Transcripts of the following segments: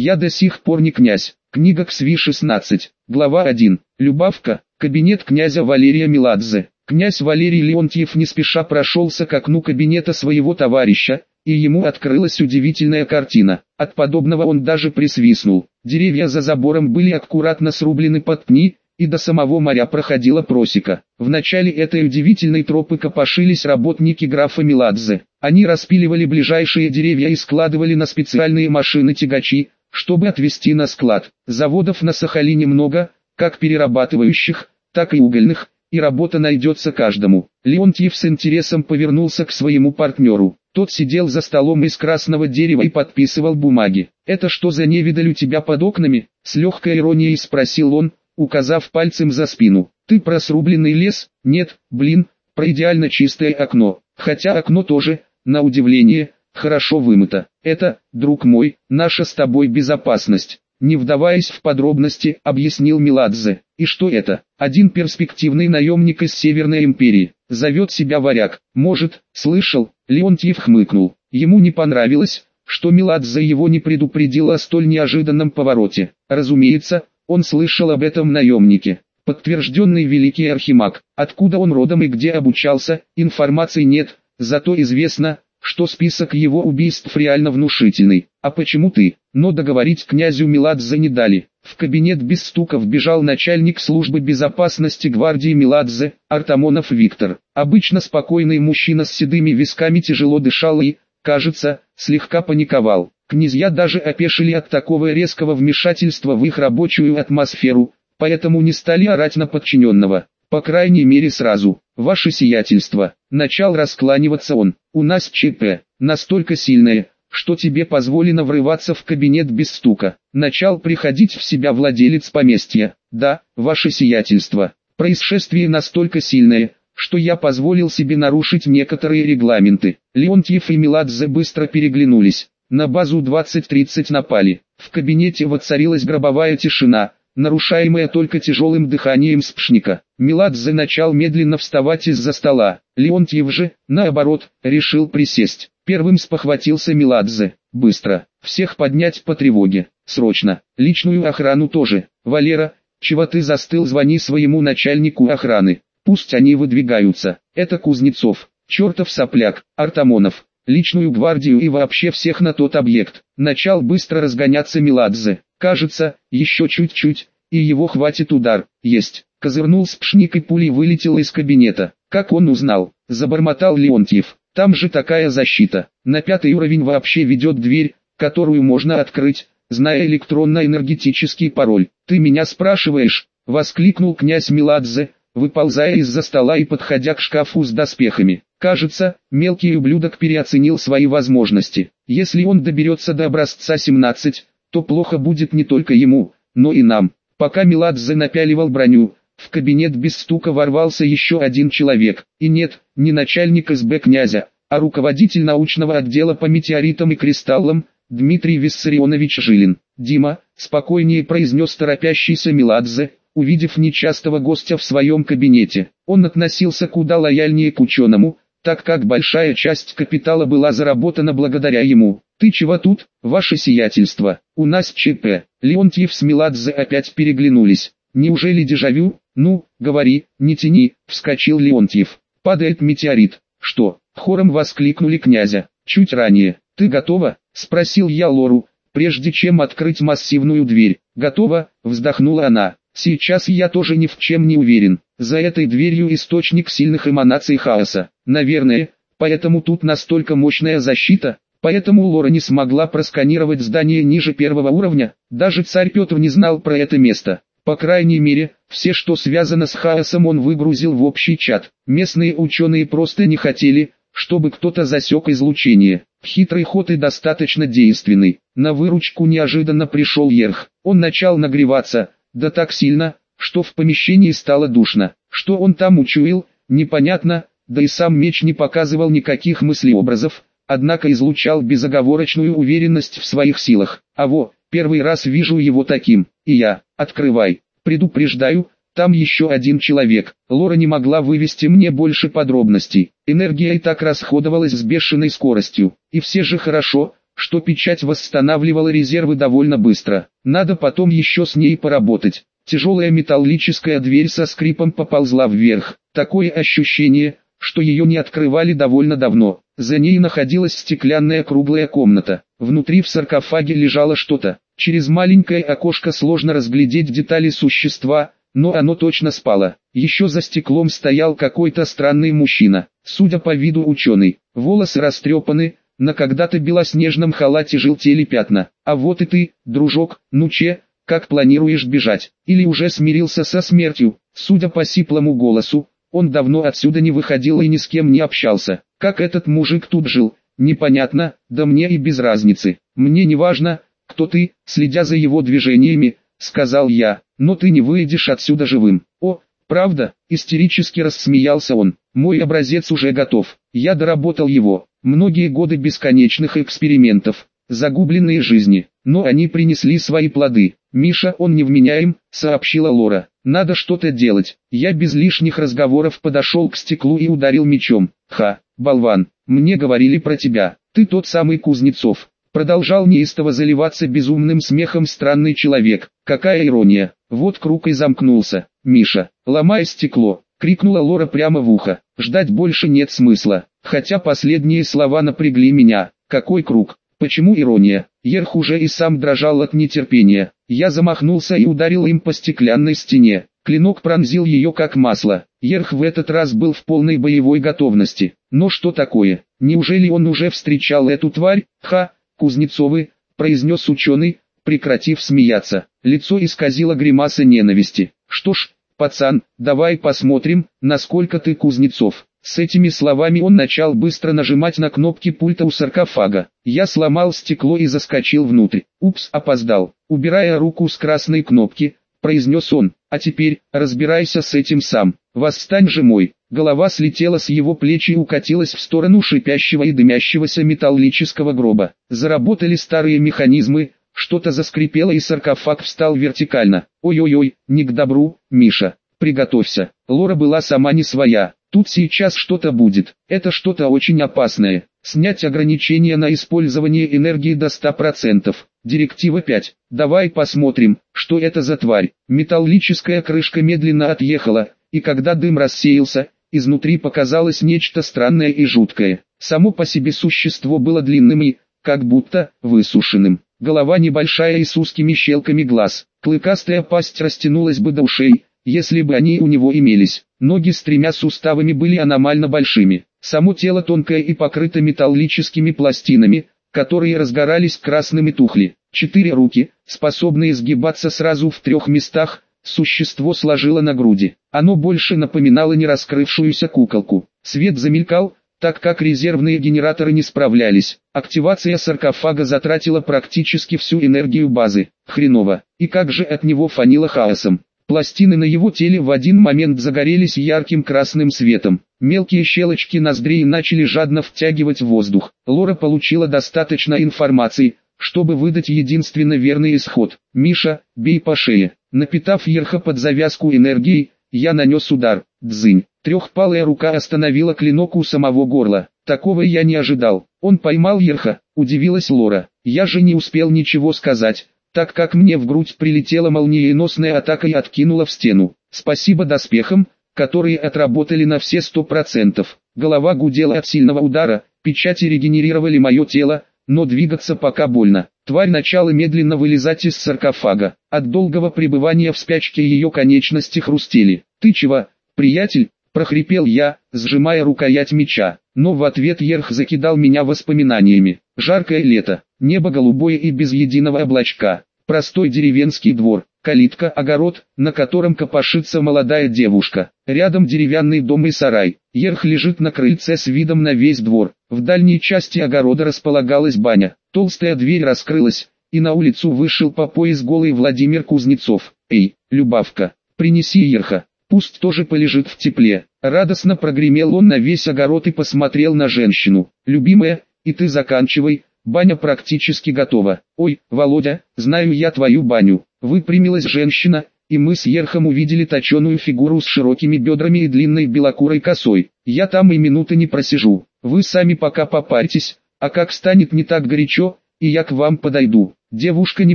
Я до сих пор не князь. Книга КСВИ-16, глава 1. Любавка, кабинет князя Валерия Меладзе. Князь Валерий Леонтьев не спеша прошелся к окну кабинета своего товарища, и ему открылась удивительная картина. От подобного он даже присвистнул. Деревья за забором были аккуратно срублены под пни, и до самого моря проходила просека. В начале этой удивительной тропы копошились работники графа Меладзе. Они распиливали ближайшие деревья и складывали на специальные машины-тягачи, чтобы отвезти на склад. Заводов на Сахалине много, как перерабатывающих, так и угольных, и работа найдется каждому. Леонтьев с интересом повернулся к своему партнеру. Тот сидел за столом из красного дерева и подписывал бумаги. «Это что за невидаль у тебя под окнами?» С легкой иронией спросил он, указав пальцем за спину. «Ты про срубленный лес? Нет, блин, про идеально чистое окно. Хотя окно тоже, на удивление, хорошо вымыто. Это, друг мой, наша с тобой безопасность. Не вдаваясь в подробности, объяснил Миладзе. И что это? Один перспективный наемник из Северной империи. Зовет себя варяг. Может, слышал? Леонтьев хмыкнул. Ему не понравилось, что Миладзе его не предупредил о столь неожиданном повороте. Разумеется, он слышал об этом наемнике. Подтвержденный великий архимаг. Откуда он родом и где обучался, информации нет, зато известно, что список его убийств реально внушительный. А почему ты? Но договорить князю Меладзе не дали. В кабинет без стука вбежал начальник службы безопасности гвардии Меладзе, Артамонов Виктор. Обычно спокойный мужчина с седыми висками тяжело дышал и, кажется, слегка паниковал. Князья даже опешили от такого резкого вмешательства в их рабочую атмосферу, поэтому не стали орать на подчиненного. По крайней мере сразу. Ваше сиятельство. Начал раскланиваться он. У нас ЧП. Настолько сильное, что тебе позволено врываться в кабинет без стука. Начал приходить в себя владелец поместья. Да, ваше сиятельство. Происшествие настолько сильное, что я позволил себе нарушить некоторые регламенты. Леонтьев и Меладзе быстро переглянулись. На базу 20-30 напали. В кабинете воцарилась гробовая тишина, нарушаемая только тяжелым дыханием спшника. Меладзе начал медленно вставать из-за стола. Леонтьев же, наоборот, решил присесть. Первым спохватился Меладзе. Быстро. Всех поднять по тревоге. Срочно. Личную охрану тоже. Валера, чего ты застыл, звони своему начальнику охраны. Пусть они выдвигаются. Это Кузнецов, чертов сопляк, Артамонов, личную гвардию и вообще всех на тот объект. Начал быстро разгоняться Меладзе. Кажется, еще чуть-чуть, и его хватит удар. Есть. Козырнул спшник и пулей вылетел из кабинета. Как он узнал? Забормотал Леонтьев. Там же такая защита. На пятый уровень вообще ведет дверь, которую можно открыть, зная электронно-энергетический пароль. «Ты меня спрашиваешь?» — воскликнул князь Меладзе, выползая из-за стола и подходя к шкафу с доспехами. Кажется, мелкий ублюдок переоценил свои возможности. Если он доберется до образца 17, то плохо будет не только ему, но и нам. Пока Меладзе напяливал броню, в кабинет без стука ворвался еще один человек. И нет, не начальник СБ князя, а руководитель научного отдела по метеоритам и кристаллам, Дмитрий Виссарионович Жилин. «Дима», спокойнее произнес торопящийся Меладзе, увидев нечастого гостя в своем кабинете. Он относился куда лояльнее к ученому, так как большая часть капитала была заработана благодаря ему. «Ты чего тут, ваше сиятельство? У нас ЧП». Леонтьев с Меладзе опять переглянулись. «Неужели дежавю? Ну, говори, не тяни», — вскочил Леонтьев. «Падает метеорит». «Что?» — хором воскликнули князя. «Чуть ранее. Ты готова?» — спросил я Лору, прежде чем открыть массивную дверь. «Готова?» — вздохнула она. «Сейчас я тоже ни в чем не уверен. За этой дверью источник сильных эманаций хаоса. Наверное, поэтому тут настолько мощная защита, поэтому Лора не смогла просканировать здание ниже первого уровня, даже царь Петр не знал про это место. По крайней мере, все что связано с хаосом он выгрузил в общий чат. Местные ученые просто не хотели, чтобы кто-то засек излучение. Хитрый ход и достаточно действенный. На выручку неожиданно пришел Ерх. Он начал нагреваться, да так сильно, что в помещении стало душно. Что он там учуял, непонятно, да и сам меч не показывал никаких мыслеобразов, однако излучал безоговорочную уверенность в своих силах. А во, первый раз вижу его таким, и я, открывай, предупреждаю, там еще один человек. Лора не могла вывести мне больше подробностей. Энергия и так расходовалась с бешеной скоростью. И все же хорошо, что печать восстанавливала резервы довольно быстро. Надо потом еще с ней поработать. Тяжелая металлическая дверь со скрипом поползла вверх. Такое ощущение, что ее не открывали довольно давно. За ней находилась стеклянная круглая комната. Внутри в саркофаге лежало что-то. Через маленькое окошко сложно разглядеть детали существа, но оно точно спало. Еще за стеклом стоял какой-то странный мужчина, судя по виду ученый. Волосы растрепаны, на когда-то белоснежном халате желтели пятна. А вот и ты, дружок, ну че, как планируешь бежать? Или уже смирился со смертью? Судя по сиплому голосу, он давно отсюда не выходил и ни с кем не общался. Как этот мужик тут жил, непонятно, да мне и без разницы. Мне не важно, кто ты, следя за его движениями, сказал я, но ты не выйдешь отсюда живым. О, правда, истерически рассмеялся он, мой образец уже готов, я доработал его, многие годы бесконечных экспериментов, загубленные жизни, но они принесли свои плоды. Миша, он невменяем, сообщила Лора. Надо что-то делать. Я без лишних разговоров подошел к стеклу и ударил мечом. Ха, болван, мне говорили про тебя. Ты тот самый Кузнецов. Продолжал неистово заливаться безумным смехом странный человек. Какая ирония. Вот круг и замкнулся. Миша, ломай стекло, крикнула Лора прямо в ухо. Ждать больше нет смысла. Хотя последние слова напрягли меня. Какой круг? Почему ирония? Ерх уже и сам дрожал от нетерпения. Я замахнулся и ударил им по стеклянной стене. Клинок пронзил ее как масло. Ерх в этот раз был в полной боевой готовности. Но что такое? Неужели он уже встречал эту тварь? Ха, Кузнецовы, произнес ученый, прекратив смеяться. Лицо исказило гримаса ненависти. Что ж, пацан, давай посмотрим, насколько ты Кузнецов. С этими словами он начал быстро нажимать на кнопки пульта у саркофага. Я сломал стекло и заскочил внутрь. Упс, опоздал. Убирая руку с красной кнопки, произнес он, а теперь, разбирайся с этим сам. Восстань же мой. Голова слетела с его плеч и укатилась в сторону шипящего и дымящегося металлического гроба. Заработали старые механизмы, что-то заскрипело и саркофаг встал вертикально. Ой-ой-ой, не к добру, Миша, приготовься. Лора была сама не своя. Тут сейчас что-то будет. Это что-то очень опасное. Снять ограничения на использование энергии до 100%. Директива 5. Давай посмотрим, что это за тварь. Металлическая крышка медленно отъехала, и когда дым рассеялся, Изнутри показалось нечто странное и жуткое. Само по себе существо было длинным и, как будто, высушенным. Голова небольшая и с узкими щелками глаз. Клыкастая пасть растянулась бы до ушей, если бы они у него имелись. Ноги с тремя суставами были аномально большими. Само тело тонкое и покрыто металлическими пластинами, которые разгорались красными тухли. Четыре руки, способные сгибаться сразу в трех местах, Существо сложило на груди. Оно больше напоминало не раскрывшуюся куколку. Свет замелькал, так как резервные генераторы не справлялись. Активация саркофага затратила практически всю энергию базы. Хреново. И как же от него фанило хаосом. Пластины на его теле в один момент загорелись ярким красным светом. Мелкие щелочки ноздрей начали жадно втягивать воздух. Лора получила достаточно информации, чтобы выдать единственно верный исход. «Миша, бей по шее». Напитав Ерха под завязку энергией, я нанес удар. Дзынь. Трехпалая рука остановила клинок у самого горла. Такого я не ожидал. Он поймал Ерха, удивилась Лора. Я же не успел ничего сказать, так как мне в грудь прилетела молниеносная атака и откинула в стену. Спасибо доспехам, которые отработали на все сто процентов. Голова гудела от сильного удара, печати регенерировали мое тело, но двигаться пока больно. Тварь начала медленно вылезать из саркофага. От долгого пребывания в спячке ее конечности хрустели. «Ты чего, приятель?» – прохрипел я, сжимая рукоять меча. Но в ответ Ерх закидал меня воспоминаниями. Жаркое лето, небо голубое и без единого облачка. Простой деревенский двор, калитка, огород, на котором копошится молодая девушка. Рядом деревянный дом и сарай. Ерх лежит на крыльце с видом на весь двор. В дальней части огорода располагалась баня. Толстая дверь раскрылась, и на улицу вышел по пояс голый Владимир Кузнецов. «Эй, Любавка, принеси Ерха, пусть тоже полежит в тепле». Радостно прогремел он на весь огород и посмотрел на женщину. «Любимая, и ты заканчивай, Баня практически готова. Ой, Володя, знаю я твою баню. Выпрямилась женщина, и мы с Ерхом увидели точеную фигуру с широкими бедрами и длинной белокурой косой. Я там и минуты не просижу. Вы сами пока попарьтесь, а как станет не так горячо, и я к вам подойду. Девушка не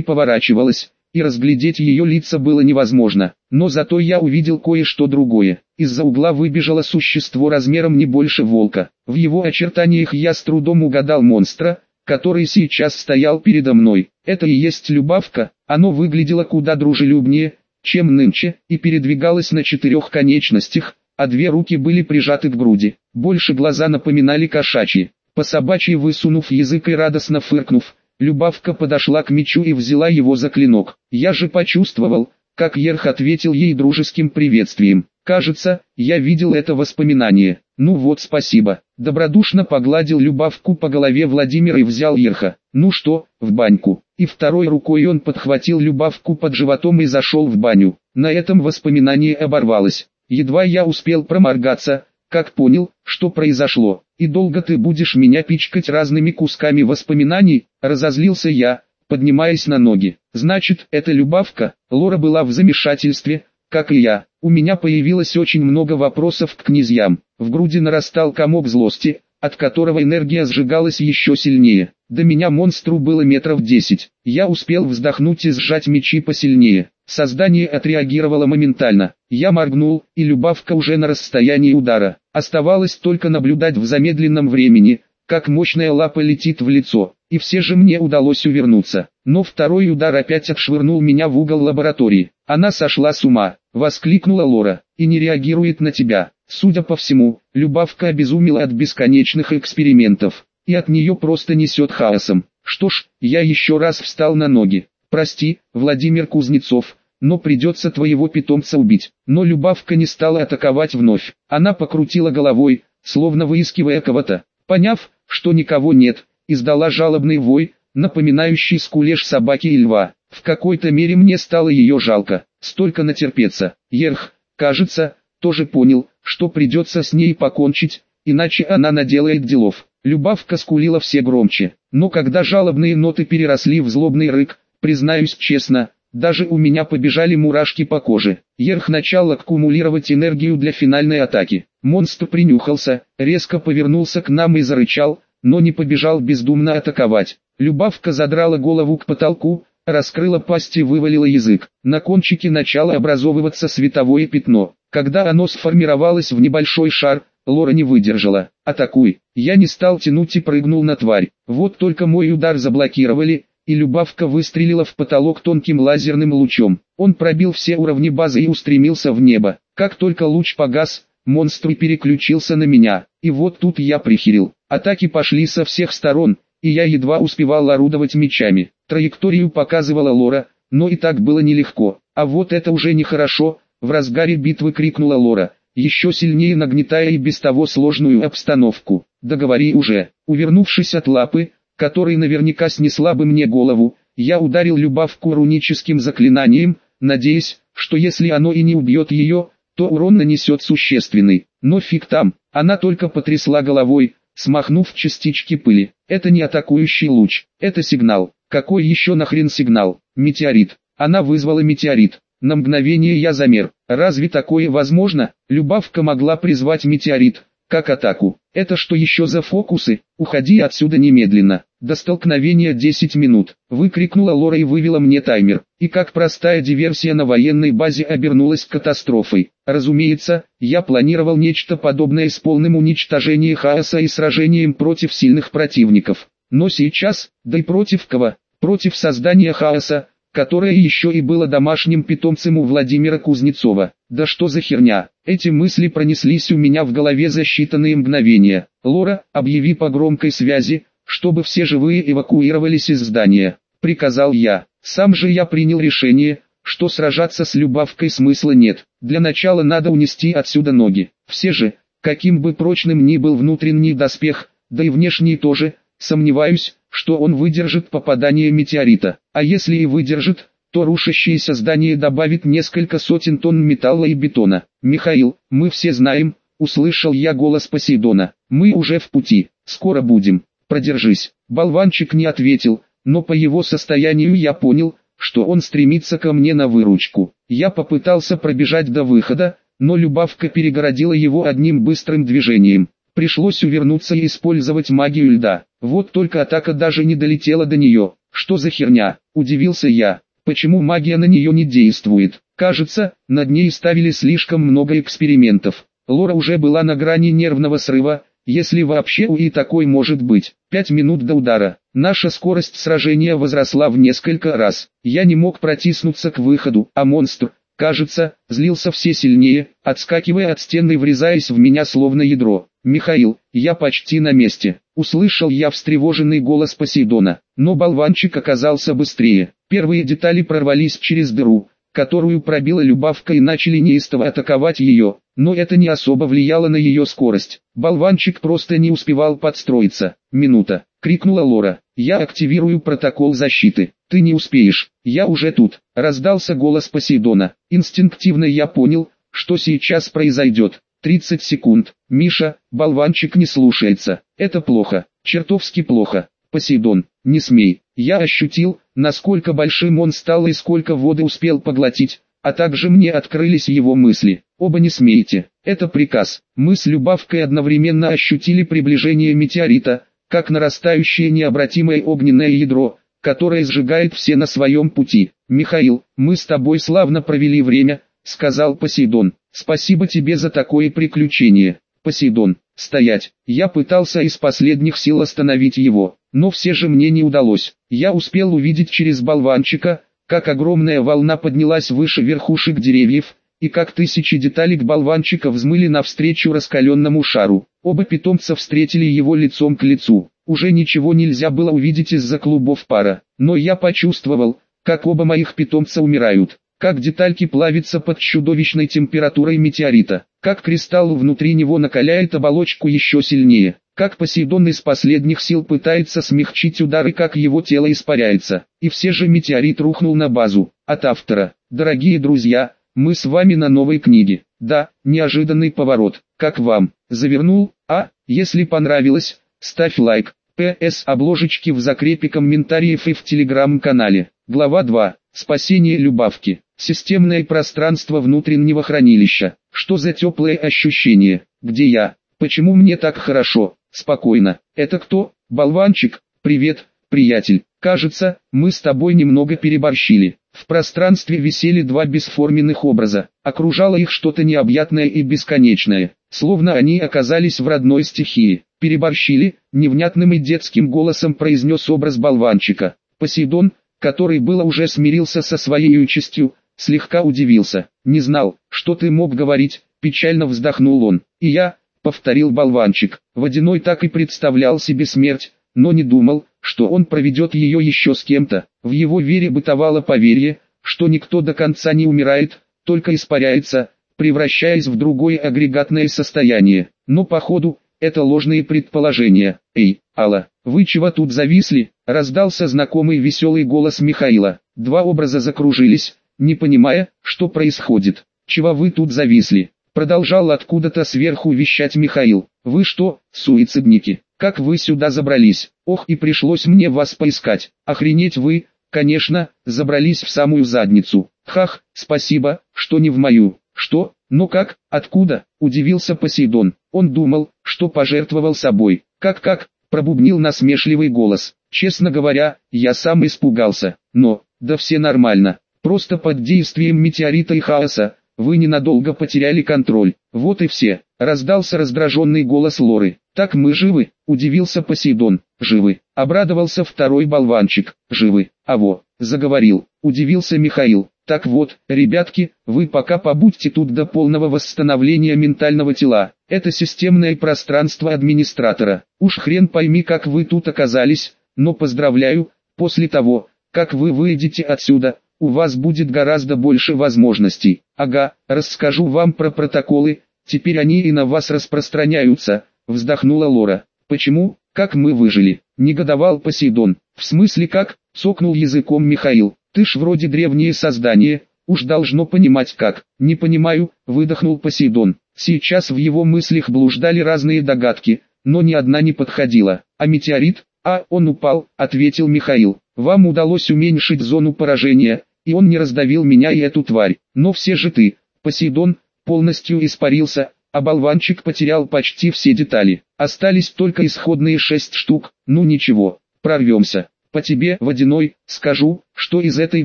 поворачивалась, и разглядеть ее лица было невозможно, но зато я увидел кое-что другое. Из-за угла выбежало существо размером не больше волка. В его очертаниях я с трудом угадал монстра, который сейчас стоял передо мной. Это и есть любавка, оно выглядело куда дружелюбнее, чем нынче, и передвигалось на четырех конечностях, а две руки были прижаты к груди. Больше глаза напоминали кошачьи. По собачьи высунув язык и радостно фыркнув, Любавка подошла к мечу и взяла его за клинок. Я же почувствовал, как Ерх ответил ей дружеским приветствием. Кажется, я видел это воспоминание. Ну вот спасибо. Добродушно погладил Любавку по голове Владимир и взял Ерха. Ну что, в баньку. И второй рукой он подхватил Любавку под животом и зашел в баню. На этом воспоминание оборвалось. Едва я успел проморгаться, как понял, что произошло. И долго ты будешь меня пичкать разными кусками воспоминаний, разозлился я, поднимаясь на ноги. Значит, это Любавка, Лора была в замешательстве, как и я. У меня появилось очень много вопросов к князьям. В груди нарастал комок злости, от которого энергия сжигалась еще сильнее. До меня монстру было метров десять. Я успел вздохнуть и сжать мечи посильнее. Создание отреагировало моментально. Я моргнул, и Любавка уже на расстоянии удара. Оставалось только наблюдать в замедленном времени, как мощная лапа летит в лицо, и все же мне удалось увернуться. Но второй удар опять отшвырнул меня в угол лаборатории. Она сошла с ума, воскликнула Лора, и не реагирует на тебя. Судя по всему, Любавка обезумела от бесконечных экспериментов, и от нее просто несет хаосом. Что ж, я еще раз встал на ноги. Прости, Владимир Кузнецов, но придется твоего питомца убить. Но Любавка не стала атаковать вновь. Она покрутила головой, словно выискивая кого-то. Поняв, что никого нет, издала жалобный вой, напоминающий скулеж собаки и льва. В какой-то мере мне стало ее жалко, столько натерпеться. Ерх, кажется, тоже понял, что придется с ней покончить, иначе она наделает делов. Любавка скулила все громче, но когда жалобные ноты переросли в злобный рык, признаюсь честно, даже у меня побежали мурашки по коже. Ерх начал аккумулировать энергию для финальной атаки. Монстр принюхался, резко повернулся к нам и зарычал, но не побежал бездумно атаковать. Любавка задрала голову к потолку, раскрыла пасть и вывалила язык. На кончике начало образовываться световое пятно. Когда оно сформировалось в небольшой шар, Лора не выдержала. «Атакуй!» Я не стал тянуть и прыгнул на тварь. Вот только мой удар заблокировали, и Любавка выстрелила в потолок тонким лазерным лучом. Он пробил все уровни базы и устремился в небо. Как только луч погас, монстр переключился на меня, и вот тут я прихерил. Атаки пошли со всех сторон, и я едва успевал орудовать мечами. Траекторию показывала Лора, но и так было нелегко. А вот это уже нехорошо, в разгаре битвы крикнула Лора, еще сильнее нагнетая и без того сложную обстановку. «Договори уже». Увернувшись от лапы, который наверняка снесла бы мне голову, я ударил Любавку руническим заклинанием, надеясь, что если оно и не убьет ее, то урон нанесет существенный. Но фиг там, она только потрясла головой, смахнув частички пыли. Это не атакующий луч, это сигнал. Какой еще нахрен сигнал? Метеорит. Она вызвала метеорит. На мгновение я замер. Разве такое возможно? Любавка могла призвать метеорит, как атаку. Это что еще за фокусы? Уходи отсюда немедленно. До столкновения 10 минут. Выкрикнула Лора и вывела мне таймер. И как простая диверсия на военной базе обернулась катастрофой. Разумеется, я планировал нечто подобное с полным уничтожением хаоса и сражением против сильных противников. Но сейчас, да и против кого? Против создания хаоса, которое еще и было домашним питомцем у Владимира Кузнецова. Да что за херня? Эти мысли пронеслись у меня в голове за считанные мгновения. Лора, объяви по громкой связи, чтобы все живые эвакуировались из здания. Приказал я. Сам же я принял решение, что сражаться с Любавкой смысла нет. Для начала надо унести отсюда ноги. Все же, каким бы прочным ни был внутренний доспех, да и внешний тоже, сомневаюсь, что он выдержит попадание метеорита, а если и выдержит, то рушащееся здание добавит несколько сотен тонн металла и бетона. «Михаил, мы все знаем», — услышал я голос Посейдона, — «мы уже в пути, скоро будем, продержись». Болванчик не ответил, но по его состоянию я понял, что он стремится ко мне на выручку. Я попытался пробежать до выхода, но Любавка перегородила его одним быстрым движением. Пришлось увернуться и использовать магию льда. Вот только атака даже не долетела до нее. Что за херня? Удивился я. Почему магия на нее не действует? Кажется, над ней ставили слишком много экспериментов. Лора уже была на грани нервного срыва, если вообще у и такой может быть. Пять минут до удара. Наша скорость сражения возросла в несколько раз. Я не мог протиснуться к выходу, а монстр, кажется, злился все сильнее, отскакивая от стены и врезаясь в меня словно ядро. «Михаил, я почти на месте», — услышал я встревоженный голос Посейдона, но болванчик оказался быстрее. Первые детали прорвались через дыру, которую пробила Любавка и начали неистово атаковать ее, но это не особо влияло на ее скорость. Болванчик просто не успевал подстроиться. «Минута!» — крикнула Лора. «Я активирую протокол защиты. Ты не успеешь, я уже тут!» — раздался голос Посейдона. Инстинктивно я понял, что сейчас произойдет. 30 секунд. Миша, болванчик не слушается. Это плохо, чертовски плохо. Посейдон, не смей. Я ощутил, насколько большим он стал и сколько воды успел поглотить, а также мне открылись его мысли. Оба не смейте, это приказ. Мы с Любавкой одновременно ощутили приближение метеорита, как нарастающее необратимое огненное ядро, которое сжигает все на своем пути. «Михаил, мы с тобой славно провели время», — сказал Посейдон. «Спасибо тебе за такое приключение». Посейдон, стоять. Я пытался из последних сил остановить его, но все же мне не удалось. Я успел увидеть через болванчика, как огромная волна поднялась выше верхушек деревьев, и как тысячи деталек болванчика взмыли навстречу раскаленному шару. Оба питомца встретили его лицом к лицу. Уже ничего нельзя было увидеть из-за клубов пара, но я почувствовал, как оба моих питомца умирают, как детальки плавятся под чудовищной температурой метеорита, как кристалл внутри него накаляет оболочку еще сильнее. Как Посейдон из последних сил пытается смягчить удары, как его тело испаряется. И все же метеорит рухнул на базу. От автора. Дорогие друзья, мы с вами на новой книге. Да, неожиданный поворот. Как вам? Завернул? А, если понравилось, ставь лайк. ПС обложечки в закрепе комментариев и в телеграм-канале. Глава 2. Спасение Любавки. Системное пространство внутреннего хранилища. Что за теплое ощущение? Где я? Почему мне так хорошо? Спокойно. Это кто? Болванчик? Привет, приятель. Кажется, мы с тобой немного переборщили. В пространстве висели два бесформенных образа. Окружало их что-то необъятное и бесконечное. Словно они оказались в родной стихии. Переборщили, невнятным и детским голосом произнес образ болванчика. Посейдон, который было уже смирился со своей участью, слегка удивился. Не знал, что ты мог говорить, печально вздохнул он. И я, повторил болванчик. Водяной так и представлял себе смерть, но не думал, что он проведет ее еще с кем-то. В его вере бытовало поверье, что никто до конца не умирает, только испаряется, превращаясь в другое агрегатное состояние. Но походу, это ложные предположения. «Эй, Алла, вы чего тут зависли?» Раздался знакомый веселый голос Михаила. Два образа закружились, не понимая, что происходит. «Чего вы тут зависли?» Продолжал откуда-то сверху вещать Михаил. «Вы что, суицидники? Как вы сюда забрались? Ох и пришлось мне вас поискать. Охренеть вы, конечно, забрались в самую задницу. Хах, спасибо, что не в мою. Что? Ну как, откуда?» Удивился Посейдон. Он думал, что пожертвовал собой. «Как-как?» Пробубнил насмешливый голос. «Честно говоря, я сам испугался. Но, да все нормально. Просто под действием метеорита и хаоса, вы ненадолго потеряли контроль. Вот и все. Раздался раздраженный голос Лоры. Так мы живы? Удивился Посейдон. Живы. Обрадовался второй болванчик. Живы. А во, заговорил. Удивился Михаил. Так вот, ребятки, вы пока побудьте тут до полного восстановления ментального тела. Это системное пространство администратора. Уж хрен пойми, как вы тут оказались, но поздравляю, после того, как вы выйдете отсюда, у вас будет гораздо больше возможностей. Ага, расскажу вам про протоколы, теперь они и на вас распространяются, вздохнула Лора. Почему, как мы выжили, негодовал Посейдон. В смысле как, цокнул языком Михаил, ты ж вроде древнее создание, уж должно понимать как. Не понимаю, выдохнул Посейдон. Сейчас в его мыслях блуждали разные догадки, но ни одна не подходила. А метеорит? А, он упал, ответил Михаил. Вам удалось уменьшить зону поражения, и он не раздавил меня и эту тварь. Но все же ты, Посейдон, полностью испарился, а болванчик потерял почти все детали. Остались только исходные шесть штук, ну ничего, прорвемся. По тебе, водяной, скажу, что из этой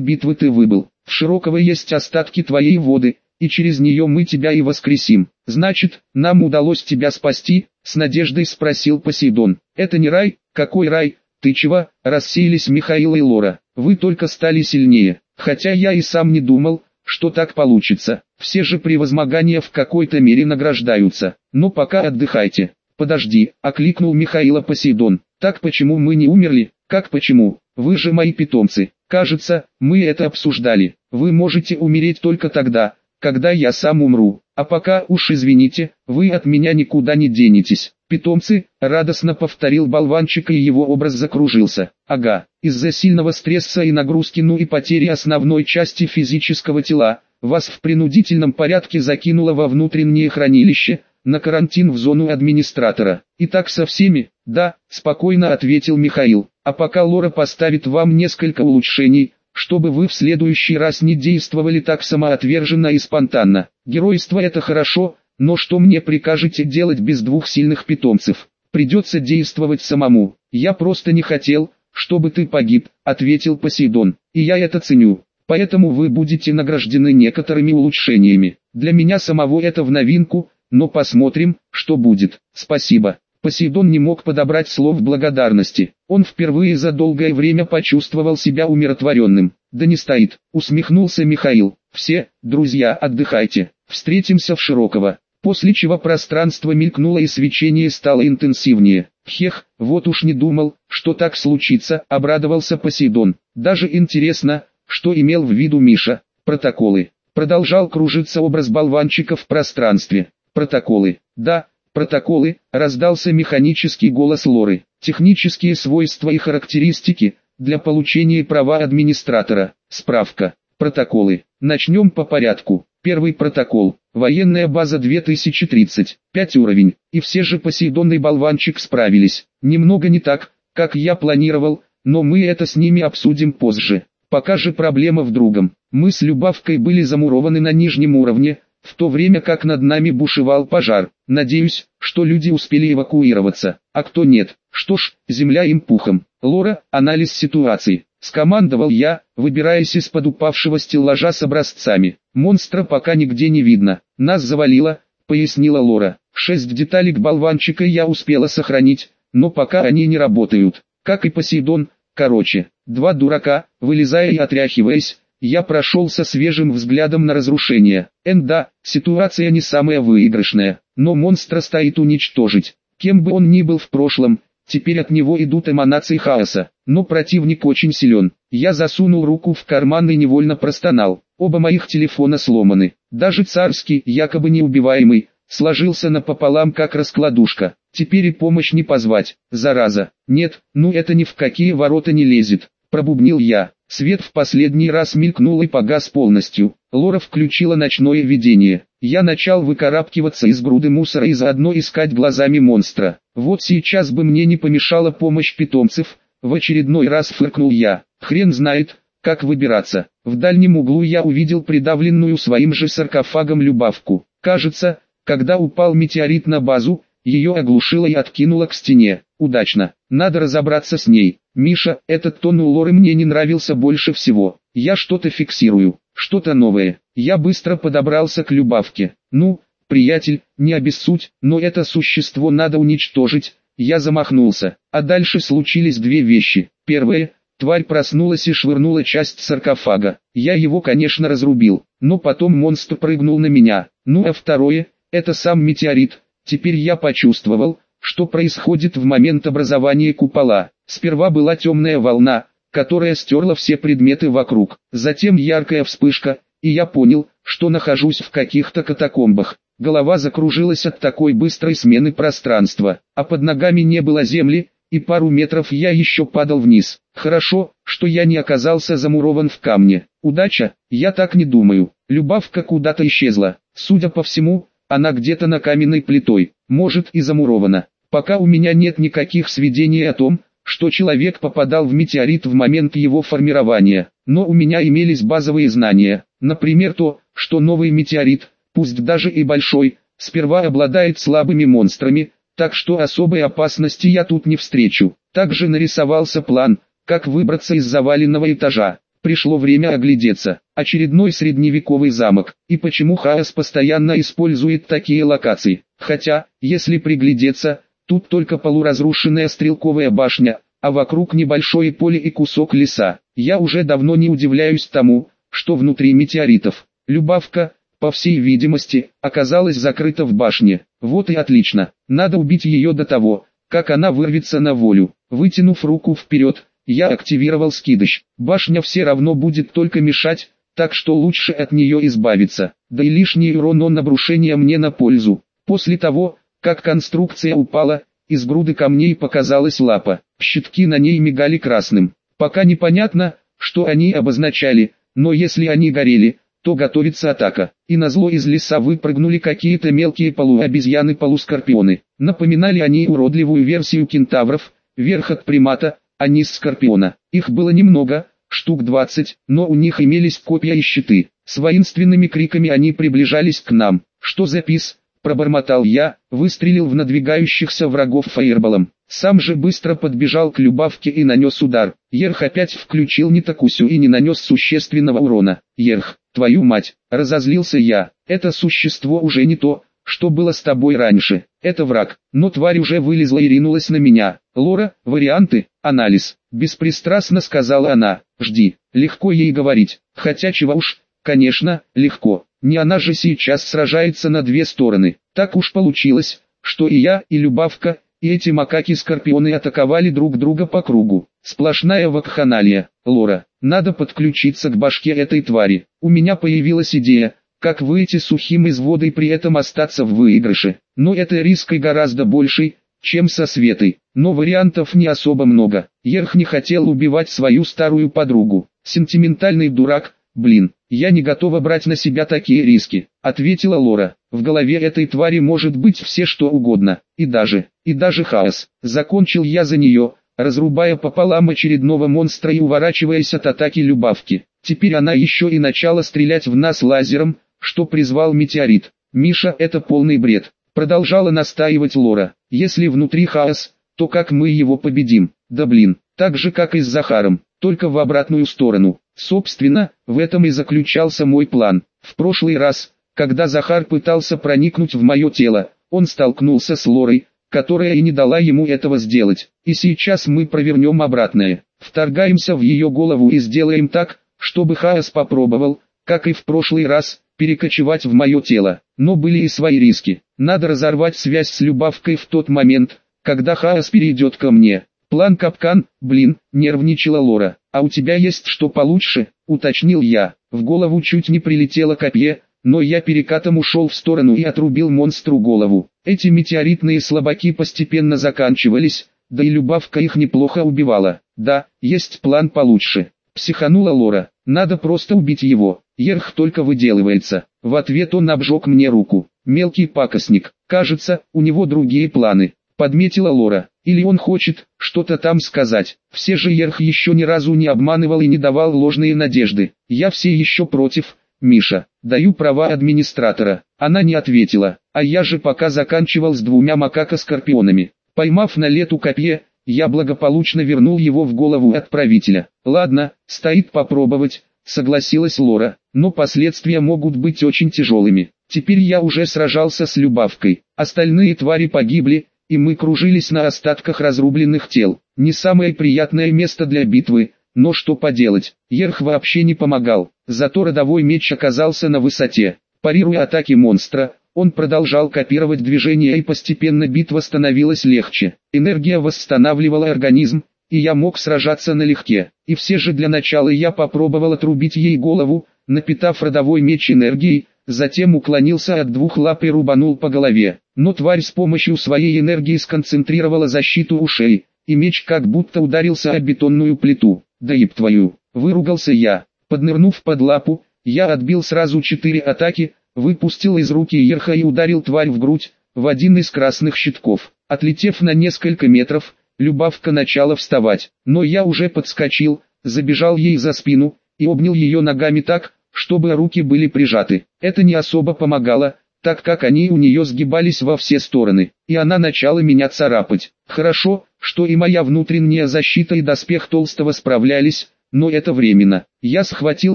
битвы ты выбыл. В Широкого есть остатки твоей воды, и через нее мы тебя и воскресим. Значит, нам удалось тебя спасти, с надеждой спросил Посейдон. Это не рай, какой рай, ты чего, рассеялись Михаил и Лора. Вы только стали сильнее, хотя я и сам не думал, что так получится. Все же превозмогания в какой-то мере награждаются. Но пока отдыхайте. Подожди, окликнул Михаила Посейдон. Так почему мы не умерли? Как почему? Вы же мои питомцы. Кажется, мы это обсуждали. Вы можете умереть только тогда, когда я сам умру. А пока уж извините, вы от меня никуда не денетесь. Питомцы, радостно повторил болванчик и его образ закружился. Ага, из-за сильного стресса и нагрузки ну и потери основной части физического тела, вас в принудительном порядке закинуло во внутреннее хранилище, на карантин в зону администратора. И так со всеми, да, спокойно ответил Михаил. А пока Лора поставит вам несколько улучшений, чтобы вы в следующий раз не действовали так самоотверженно и спонтанно. Геройство это хорошо, но что мне прикажете делать без двух сильных питомцев? Придется действовать самому. Я просто не хотел, чтобы ты погиб, ответил Посейдон. И я это ценю. Поэтому вы будете награждены некоторыми улучшениями. Для меня самого это в новинку, но посмотрим, что будет. Спасибо. Посейдон не мог подобрать слов благодарности. Он впервые за долгое время почувствовал себя умиротворенным. Да не стоит, усмехнулся Михаил. Все, друзья, отдыхайте. Встретимся в Широкого. После чего пространство мелькнуло и свечение стало интенсивнее. Хех, вот уж не думал, что так случится, обрадовался Посейдон. Даже интересно, что имел в виду Миша. Протоколы. Продолжал кружиться образ болванчика в пространстве. Протоколы. Да, протоколы, раздался механический голос Лоры. Технические свойства и характеристики, для получения права администратора. Справка. Протоколы. Начнем по порядку. Первый протокол. Военная база 2030. 5 уровень. И все же Посейдон и Болванчик справились. Немного не так, как я планировал, но мы это с ними обсудим позже. Пока же проблема в другом. Мы с Любавкой были замурованы на нижнем уровне, в то время как над нами бушевал пожар. Надеюсь, что люди успели эвакуироваться, а кто нет, что ж, земля им пухом. Лора, анализ ситуации. Скомандовал я, выбираясь из-под упавшего стеллажа с образцами. Монстра пока нигде не видно. Нас завалило, пояснила Лора. Шесть деталек болванчика я успела сохранить, но пока они не работают. Как и Посейдон, короче. Два дурака, вылезая и отряхиваясь, я прошелся свежим взглядом на разрушение. Энда, ситуация не самая выигрышная, но монстра стоит уничтожить. Кем бы он ни был в прошлом, теперь от него идут эманации хаоса. Но противник очень силен. Я засунул руку в карман и невольно простонал. Оба моих телефона сломаны. Даже царский, якобы неубиваемый, сложился напополам как раскладушка. Теперь и помощь не позвать, зараза. Нет, ну это ни в какие ворота не лезет. Пробубнил я. Свет в последний раз мелькнул и погас полностью. Лора включила ночное видение. Я начал выкарабкиваться из груды мусора и заодно искать глазами монстра. Вот сейчас бы мне не помешала помощь питомцев. В очередной раз фыркнул я. Хрен знает, как выбираться. В дальнем углу я увидел придавленную своим же саркофагом любавку. Кажется, когда упал метеорит на базу, ее оглушило и откинуло к стене. Удачно. Надо разобраться с ней. Миша, этот тон у Лоры мне не нравился больше всего. Я что-то фиксирую, что-то новое. Я быстро подобрался к Любавке. Ну, приятель, не обессудь, но это существо надо уничтожить. Я замахнулся. А дальше случились две вещи. Первое, тварь проснулась и швырнула часть саркофага. Я его, конечно, разрубил, но потом монстр прыгнул на меня. Ну а второе, это сам метеорит. Теперь я почувствовал, что происходит в момент образования купола. Сперва была темная волна, которая стерла все предметы вокруг. Затем яркая вспышка, и я понял, что нахожусь в каких-то катакомбах. Голова закружилась от такой быстрой смены пространства, а под ногами не было земли, и пару метров я еще падал вниз. Хорошо, что я не оказался замурован в камне. Удача? Я так не думаю. Любавка куда-то исчезла. Судя по всему, она где-то на каменной плитой, может и замурована. Пока у меня нет никаких сведений о том, что человек попадал в метеорит в момент его формирования, но у меня имелись базовые знания, например то, что новый метеорит, пусть даже и большой, сперва обладает слабыми монстрами, так что особой опасности я тут не встречу. Также нарисовался план, как выбраться из заваленного этажа. Пришло время оглядеться. Очередной средневековый замок. И почему Хаос постоянно использует такие локации. Хотя, если приглядеться, тут только полуразрушенная стрелковая башня, а вокруг небольшое поле и кусок леса. Я уже давно не удивляюсь тому, что внутри метеоритов. Любавка, по всей видимости, оказалась закрыта в башне. Вот и отлично. Надо убить ее до того, как она вырвется на волю. Вытянув руку вперед, я активировал скидыш. Башня все равно будет только мешать, так что лучше от нее избавиться. Да и лишний урон он обрушения мне на пользу. После того, как конструкция упала, из груды камней показалась лапа. Щитки на ней мигали красным. Пока непонятно, что они обозначали, но если они горели, то готовится атака. И назло из леса выпрыгнули какие-то мелкие полуобезьяны-полускорпионы. Напоминали они уродливую версию кентавров, верх от примата, а низ скорпиона. Их было немного, штук 20, но у них имелись копья и щиты. С воинственными криками они приближались к нам. «Что за пис?» – пробормотал я, выстрелил в надвигающихся врагов фаерболом. Сам же быстро подбежал к Любавке и нанес удар. Ерх опять включил Нитакусю и не нанес существенного урона. «Ерх, твою мать!» – разозлился я. «Это существо уже не то, что было с тобой раньше. Это враг, но тварь уже вылезла и ринулась на меня. Лора, варианты, анализ. Беспристрастно сказала она. Жди, легко ей говорить. Хотя чего уж, конечно, легко. Не она же сейчас сражается на две стороны. Так уж получилось, что и я, и Любавка, и эти макаки-скорпионы атаковали друг друга по кругу. Сплошная вакханалия. Лора, надо подключиться к башке этой твари. У меня появилась идея, как выйти сухим из воды и при этом остаться в выигрыше. Но это риск и гораздо больший, чем со Светой. Но вариантов не особо много. Ерх не хотел убивать свою старую подругу. Сентиментальный дурак, блин, я не готова брать на себя такие риски, ответила Лора. В голове этой твари может быть все что угодно, и даже, и даже хаос. Закончил я за нее, разрубая пополам очередного монстра и уворачиваясь от атаки Любавки. Теперь она еще и начала стрелять в нас лазером, что призвал метеорит. Миша, это полный бред. Продолжала настаивать Лора. Если внутри хаос, то как мы его победим? Да блин, так же как и с Захаром, только в обратную сторону. Собственно, в этом и заключался мой план. В прошлый раз, когда Захар пытался проникнуть в мое тело, он столкнулся с Лорой, которая и не дала ему этого сделать. И сейчас мы провернем обратное. Вторгаемся в ее голову и сделаем так, чтобы Хаос попробовал, как и в прошлый раз, перекочевать в мое тело. Но были и свои риски. Надо разорвать связь с Любавкой в тот момент, когда Хаос перейдет ко мне. План капкан, блин, нервничала Лора. А у тебя есть что получше, уточнил я. В голову чуть не прилетело копье, но я перекатом ушел в сторону и отрубил монстру голову. Эти метеоритные слабаки постепенно заканчивались, да и Любавка их неплохо убивала. Да, есть план получше. Психанула Лора. Надо просто убить его. Ерх только выделывается. В ответ он обжег мне руку. Мелкий пакостник. Кажется, у него другие планы. Подметила Лора. Или он хочет что-то там сказать. Все же Ерх еще ни разу не обманывал и не давал ложные надежды. Я все еще против. Миша, даю права администратора. Она не ответила. А я же пока заканчивал с двумя макако-скорпионами. Поймав на лету копье, я благополучно вернул его в голову отправителя. Ладно, стоит попробовать согласилась Лора, но последствия могут быть очень тяжелыми. Теперь я уже сражался с Любавкой, остальные твари погибли, и мы кружились на остатках разрубленных тел. Не самое приятное место для битвы, но что поделать, Ерх вообще не помогал, зато родовой меч оказался на высоте. Парируя атаки монстра, он продолжал копировать движения и постепенно битва становилась легче. Энергия восстанавливала организм, и я мог сражаться налегке. И все же для начала я попробовал отрубить ей голову, напитав родовой меч энергией, затем уклонился от двух лап и рубанул по голове. Но тварь с помощью своей энергии сконцентрировала защиту ушей, и меч как будто ударился о бетонную плиту. Да еб твою, выругался я. Поднырнув под лапу, я отбил сразу четыре атаки, выпустил из руки Ерха и ударил тварь в грудь, в один из красных щитков. Отлетев на несколько метров, Любавка начала вставать, но я уже подскочил, забежал ей за спину, и обнял ее ногами так, чтобы руки были прижаты. Это не особо помогало, так как они у нее сгибались во все стороны, и она начала меня царапать. Хорошо, что и моя внутренняя защита и доспех толстого справлялись, но это временно. Я схватил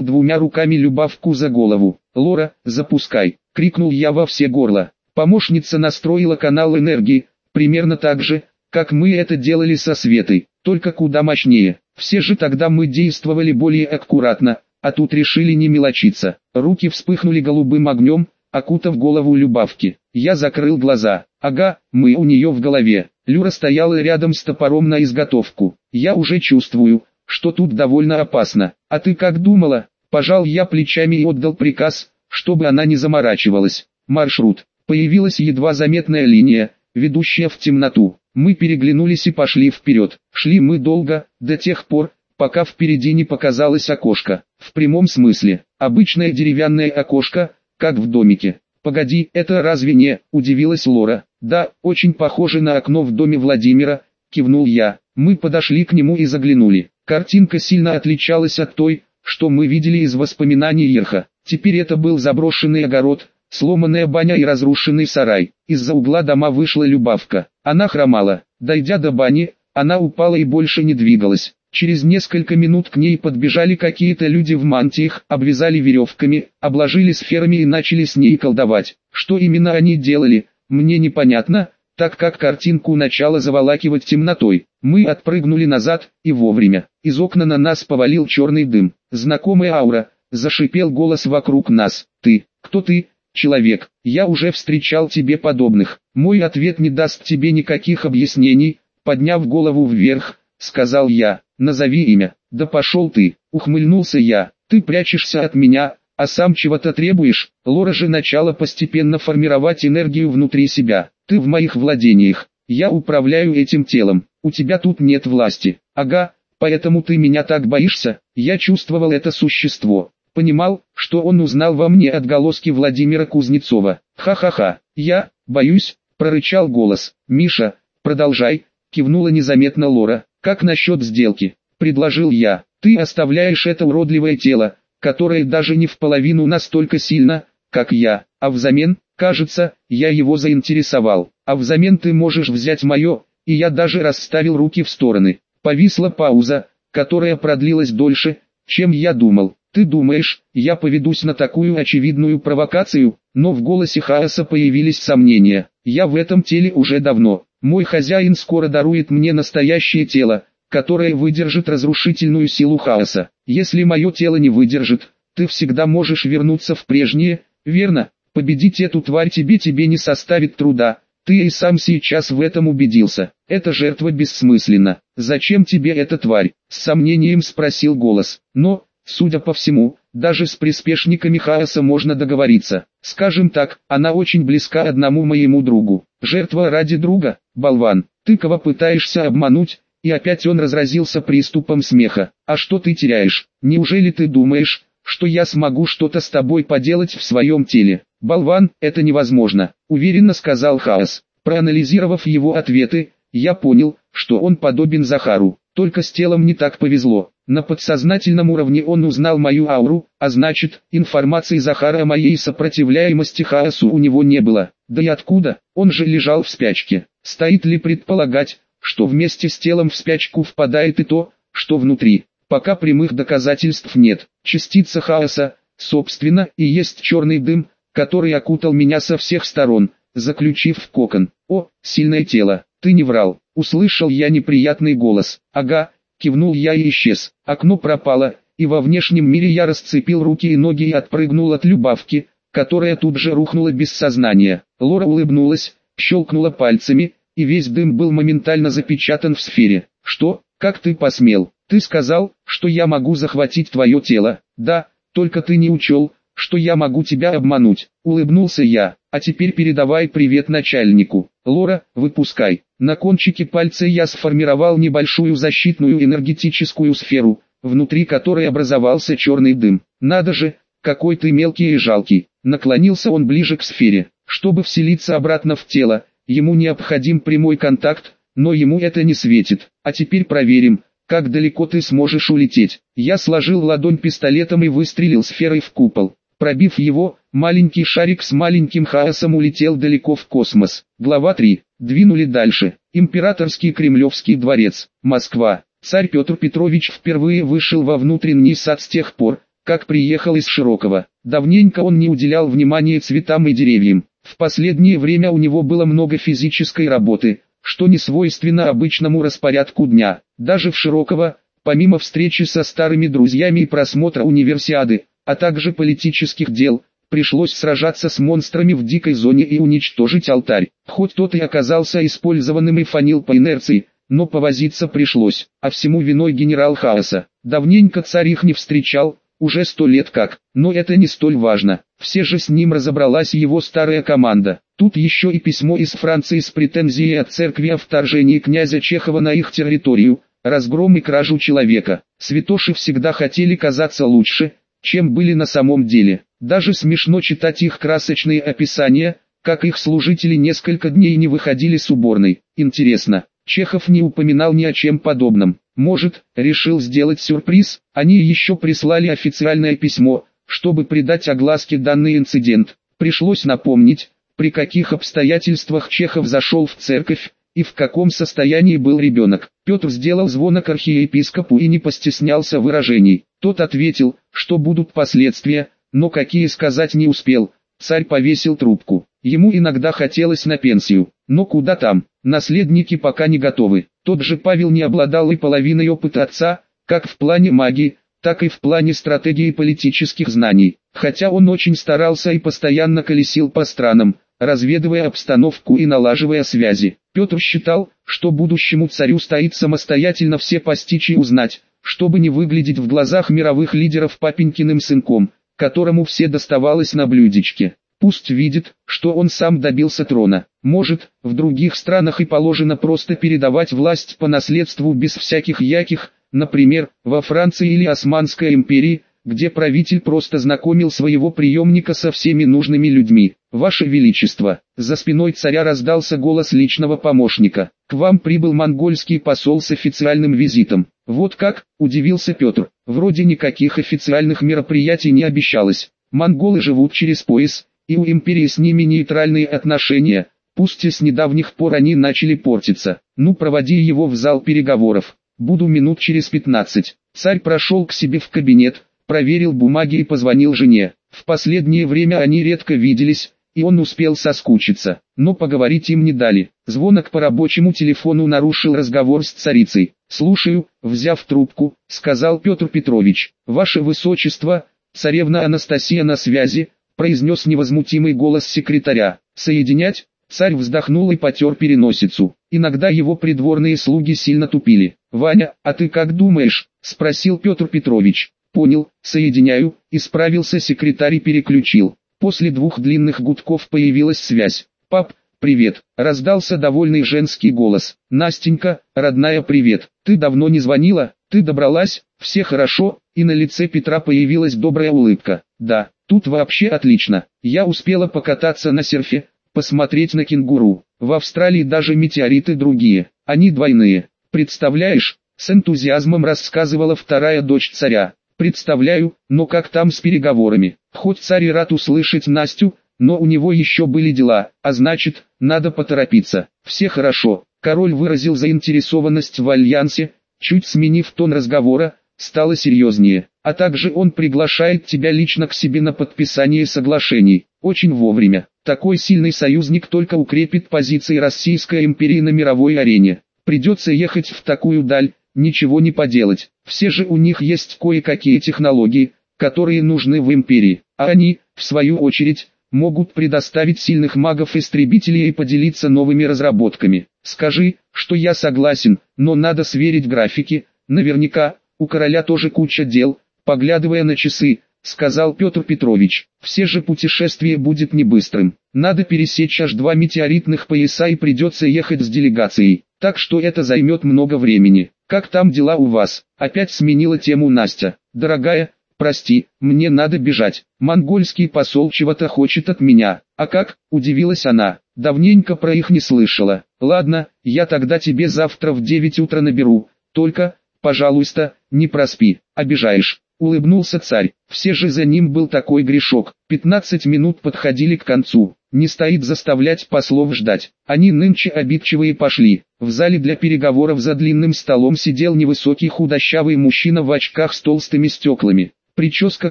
двумя руками Любавку за голову. «Лора, запускай!» — крикнул я во все горло. Помощница настроила канал энергии, примерно так же, как мы это делали со Светой, только куда мощнее. Все же тогда мы действовали более аккуратно, а тут решили не мелочиться. Руки вспыхнули голубым огнем, окутав голову Любавки. Я закрыл глаза. Ага, мы у нее в голове. Люра стояла рядом с топором на изготовку. Я уже чувствую, что тут довольно опасно. А ты как думала? Пожал я плечами и отдал приказ, чтобы она не заморачивалась. Маршрут. Появилась едва заметная линия, ведущая в темноту. Мы переглянулись и пошли вперед. Шли мы долго, до тех пор, пока впереди не показалось окошко. В прямом смысле, обычное деревянное окошко, как в домике. «Погоди, это разве не?» – удивилась Лора. «Да, очень похоже на окно в доме Владимира», – кивнул я. Мы подошли к нему и заглянули. Картинка сильно отличалась от той, что мы видели из воспоминаний Ерха. Теперь это был заброшенный огород, сломанная баня и разрушенный сарай. Из-за угла дома вышла Любавка. Она хромала. Дойдя до бани, она упала и больше не двигалась. Через несколько минут к ней подбежали какие-то люди в мантиях, обвязали веревками, обложили сферами и начали с ней колдовать. Что именно они делали, мне непонятно, так как картинку начало заволакивать темнотой. Мы отпрыгнули назад, и вовремя. Из окна на нас повалил черный дым. Знакомая аура, зашипел голос вокруг нас. «Ты, кто ты, человек? Я уже встречал тебе подобных. Мой ответ не даст тебе никаких объяснений». Подняв голову вверх, сказал я. Назови имя. Да пошел ты, ухмыльнулся я. Ты прячешься от меня, а сам чего-то требуешь. Лора же начала постепенно формировать энергию внутри себя. Ты в моих владениях. Я управляю этим телом. У тебя тут нет власти. Ага, поэтому ты меня так боишься. Я чувствовал это существо. Понимал, что он узнал во мне отголоски Владимира Кузнецова. Ха-ха-ха. Я, боюсь, прорычал голос. Миша, продолжай, кивнула незаметно Лора. «Как насчет сделки?» – предложил я. «Ты оставляешь это уродливое тело, которое даже не в половину настолько сильно, как я, а взамен, кажется, я его заинтересовал, а взамен ты можешь взять мое, и я даже расставил руки в стороны». Повисла пауза, которая продлилась дольше, чем я думал. Ты думаешь, я поведусь на такую очевидную провокацию? Но в голосе Хаоса появились сомнения. Я в этом теле уже давно. Мой хозяин скоро дарует мне настоящее тело, которое выдержит разрушительную силу хаоса. Если мое тело не выдержит, ты всегда можешь вернуться в прежнее, верно? Победить эту тварь тебе тебе не составит труда. Ты и сам сейчас в этом убедился. Эта жертва бессмысленна. Зачем тебе эта тварь? С сомнением спросил голос. Но, судя по всему, даже с приспешниками хаоса можно договориться. Скажем так, она очень близка одному моему другу. Жертва ради друга, болван. Ты кого пытаешься обмануть? И опять он разразился приступом смеха. А что ты теряешь? Неужели ты думаешь, что я смогу что-то с тобой поделать в своем теле? Болван, это невозможно, уверенно сказал Хаос. Проанализировав его ответы, я понял, что он подобен Захару, только с телом не так повезло. На подсознательном уровне он узнал мою ауру, а значит, информации Захара о моей сопротивляемости хаосу у него не было. Да и откуда? Он же лежал в спячке. Стоит ли предполагать, что вместе с телом в спячку впадает и то, что внутри? Пока прямых доказательств нет. Частица хаоса, собственно, и есть черный дым, который окутал меня со всех сторон, заключив в кокон. О, сильное тело, ты не врал. Услышал я неприятный голос. Ага, Кивнул я и исчез. Окно пропало, и во внешнем мире я расцепил руки и ноги и отпрыгнул от Любавки, которая тут же рухнула без сознания. Лора улыбнулась, щелкнула пальцами, и весь дым был моментально запечатан в сфере. «Что? Как ты посмел? Ты сказал, что я могу захватить твое тело?» «Да, только ты не учел, что я могу тебя обмануть», — улыбнулся я. «А теперь передавай привет начальнику. Лора, выпускай». На кончике пальца я сформировал небольшую защитную энергетическую сферу, внутри которой образовался черный дым. Надо же, какой ты мелкий и жалкий. Наклонился он ближе к сфере. Чтобы вселиться обратно в тело, ему необходим прямой контакт, но ему это не светит. А теперь проверим, как далеко ты сможешь улететь. Я сложил ладонь пистолетом и выстрелил сферой в купол. Пробив его, Маленький шарик с маленьким хаосом улетел далеко в космос. Глава 3. Двинули дальше. Императорский Кремлевский дворец. Москва. Царь Петр Петрович впервые вышел во внутренний сад с тех пор, как приехал из Широкого. Давненько он не уделял внимания цветам и деревьям. В последнее время у него было много физической работы, что не свойственно обычному распорядку дня. Даже в Широкого, помимо встречи со старыми друзьями и просмотра универсиады, а также политических дел, пришлось сражаться с монстрами в дикой зоне и уничтожить алтарь. Хоть тот и оказался использованным и фанил по инерции, но повозиться пришлось, а всему виной генерал Хаоса. Давненько царь их не встречал, уже сто лет как, но это не столь важно. Все же с ним разобралась его старая команда. Тут еще и письмо из Франции с претензией от церкви о вторжении князя Чехова на их территорию, разгром и кражу человека. Святоши всегда хотели казаться лучше, чем были на самом деле. Даже смешно читать их красочные описания, как их служители несколько дней не выходили с уборной. Интересно, Чехов не упоминал ни о чем подобном. Может, решил сделать сюрприз, они еще прислали официальное письмо, чтобы придать огласке данный инцидент. Пришлось напомнить, при каких обстоятельствах Чехов зашел в церковь, и в каком состоянии был ребенок. Петр сделал звонок архиепископу и не постеснялся выражений. Тот ответил, что будут последствия, но какие сказать не успел. Царь повесил трубку. Ему иногда хотелось на пенсию, но куда там, наследники пока не готовы. Тот же Павел не обладал и половиной опыта отца, как в плане магии, так и в плане стратегии политических знаний. Хотя он очень старался и постоянно колесил по странам, разведывая обстановку и налаживая связи. Петр считал, что будущему царю стоит самостоятельно все постичь и узнать, чтобы не выглядеть в глазах мировых лидеров папенькиным сынком, которому все доставалось на блюдечке. Пусть видит, что он сам добился трона. Может, в других странах и положено просто передавать власть по наследству без всяких яких, например, во Франции или Османской империи, где правитель просто знакомил своего приемника со всеми нужными людьми. «Ваше Величество!» За спиной царя раздался голос личного помощника. «К вам прибыл монгольский посол с официальным визитом». «Вот как?» – удивился Петр. «Вроде никаких официальных мероприятий не обещалось. Монголы живут через пояс, и у империи с ними нейтральные отношения, пусть и с недавних пор они начали портиться. Ну проводи его в зал переговоров, буду минут через пятнадцать. Царь прошел к себе в кабинет, проверил бумаги и позвонил жене. В последнее время они редко виделись, и он успел соскучиться, но поговорить им не дали. Звонок по рабочему телефону нарушил разговор с царицей. «Слушаю», взяв трубку, сказал Петр Петрович. «Ваше Высочество, царевна Анастасия на связи», произнес невозмутимый голос секретаря. «Соединять?» Царь вздохнул и потер переносицу. Иногда его придворные слуги сильно тупили. «Ваня, а ты как думаешь?» – спросил Петр Петрович. «Понял, соединяю», – исправился секретарь и переключил. После двух длинных гудков появилась связь. «Пап, привет!» – раздался довольный женский голос. «Настенька, родная, привет! Ты давно не звонила? Ты добралась? Все хорошо?» И на лице Петра появилась добрая улыбка. «Да, Тут вообще отлично. Я успела покататься на серфе, посмотреть на кенгуру. В Австралии даже метеориты другие, они двойные. Представляешь, с энтузиазмом рассказывала вторая дочь царя. Представляю, но как там с переговорами. Хоть царь и рад услышать Настю, но у него еще были дела, а значит, надо поторопиться. Все хорошо. Король выразил заинтересованность в альянсе, чуть сменив тон разговора, стало серьезнее. А также он приглашает тебя лично к себе на подписание соглашений. Очень вовремя. Такой сильный союзник только укрепит позиции Российской империи на мировой арене. Придется ехать в такую даль, ничего не поделать. Все же у них есть кое-какие технологии, которые нужны в империи. А они, в свою очередь, могут предоставить сильных магов-истребителей и поделиться новыми разработками. Скажи, что я согласен, но надо сверить графики, наверняка, у короля тоже куча дел, поглядывая на часы, сказал Петр Петрович. Все же путешествие будет не быстрым. Надо пересечь аж два метеоритных пояса и придется ехать с делегацией. Так что это займет много времени. Как там дела у вас? Опять сменила тему Настя. Дорогая, прости, мне надо бежать. Монгольский посол чего-то хочет от меня. А как? Удивилась она. Давненько про их не слышала. Ладно, я тогда тебе завтра в 9 утра наберу. Только, Пожалуйста, не проспи, обижаешь. Улыбнулся царь. Все же за ним был такой грешок. Пятнадцать минут подходили к концу. Не стоит заставлять послов ждать. Они нынче обидчивые пошли. В зале для переговоров за длинным столом сидел невысокий худощавый мужчина в очках с толстыми стеклами. Прическа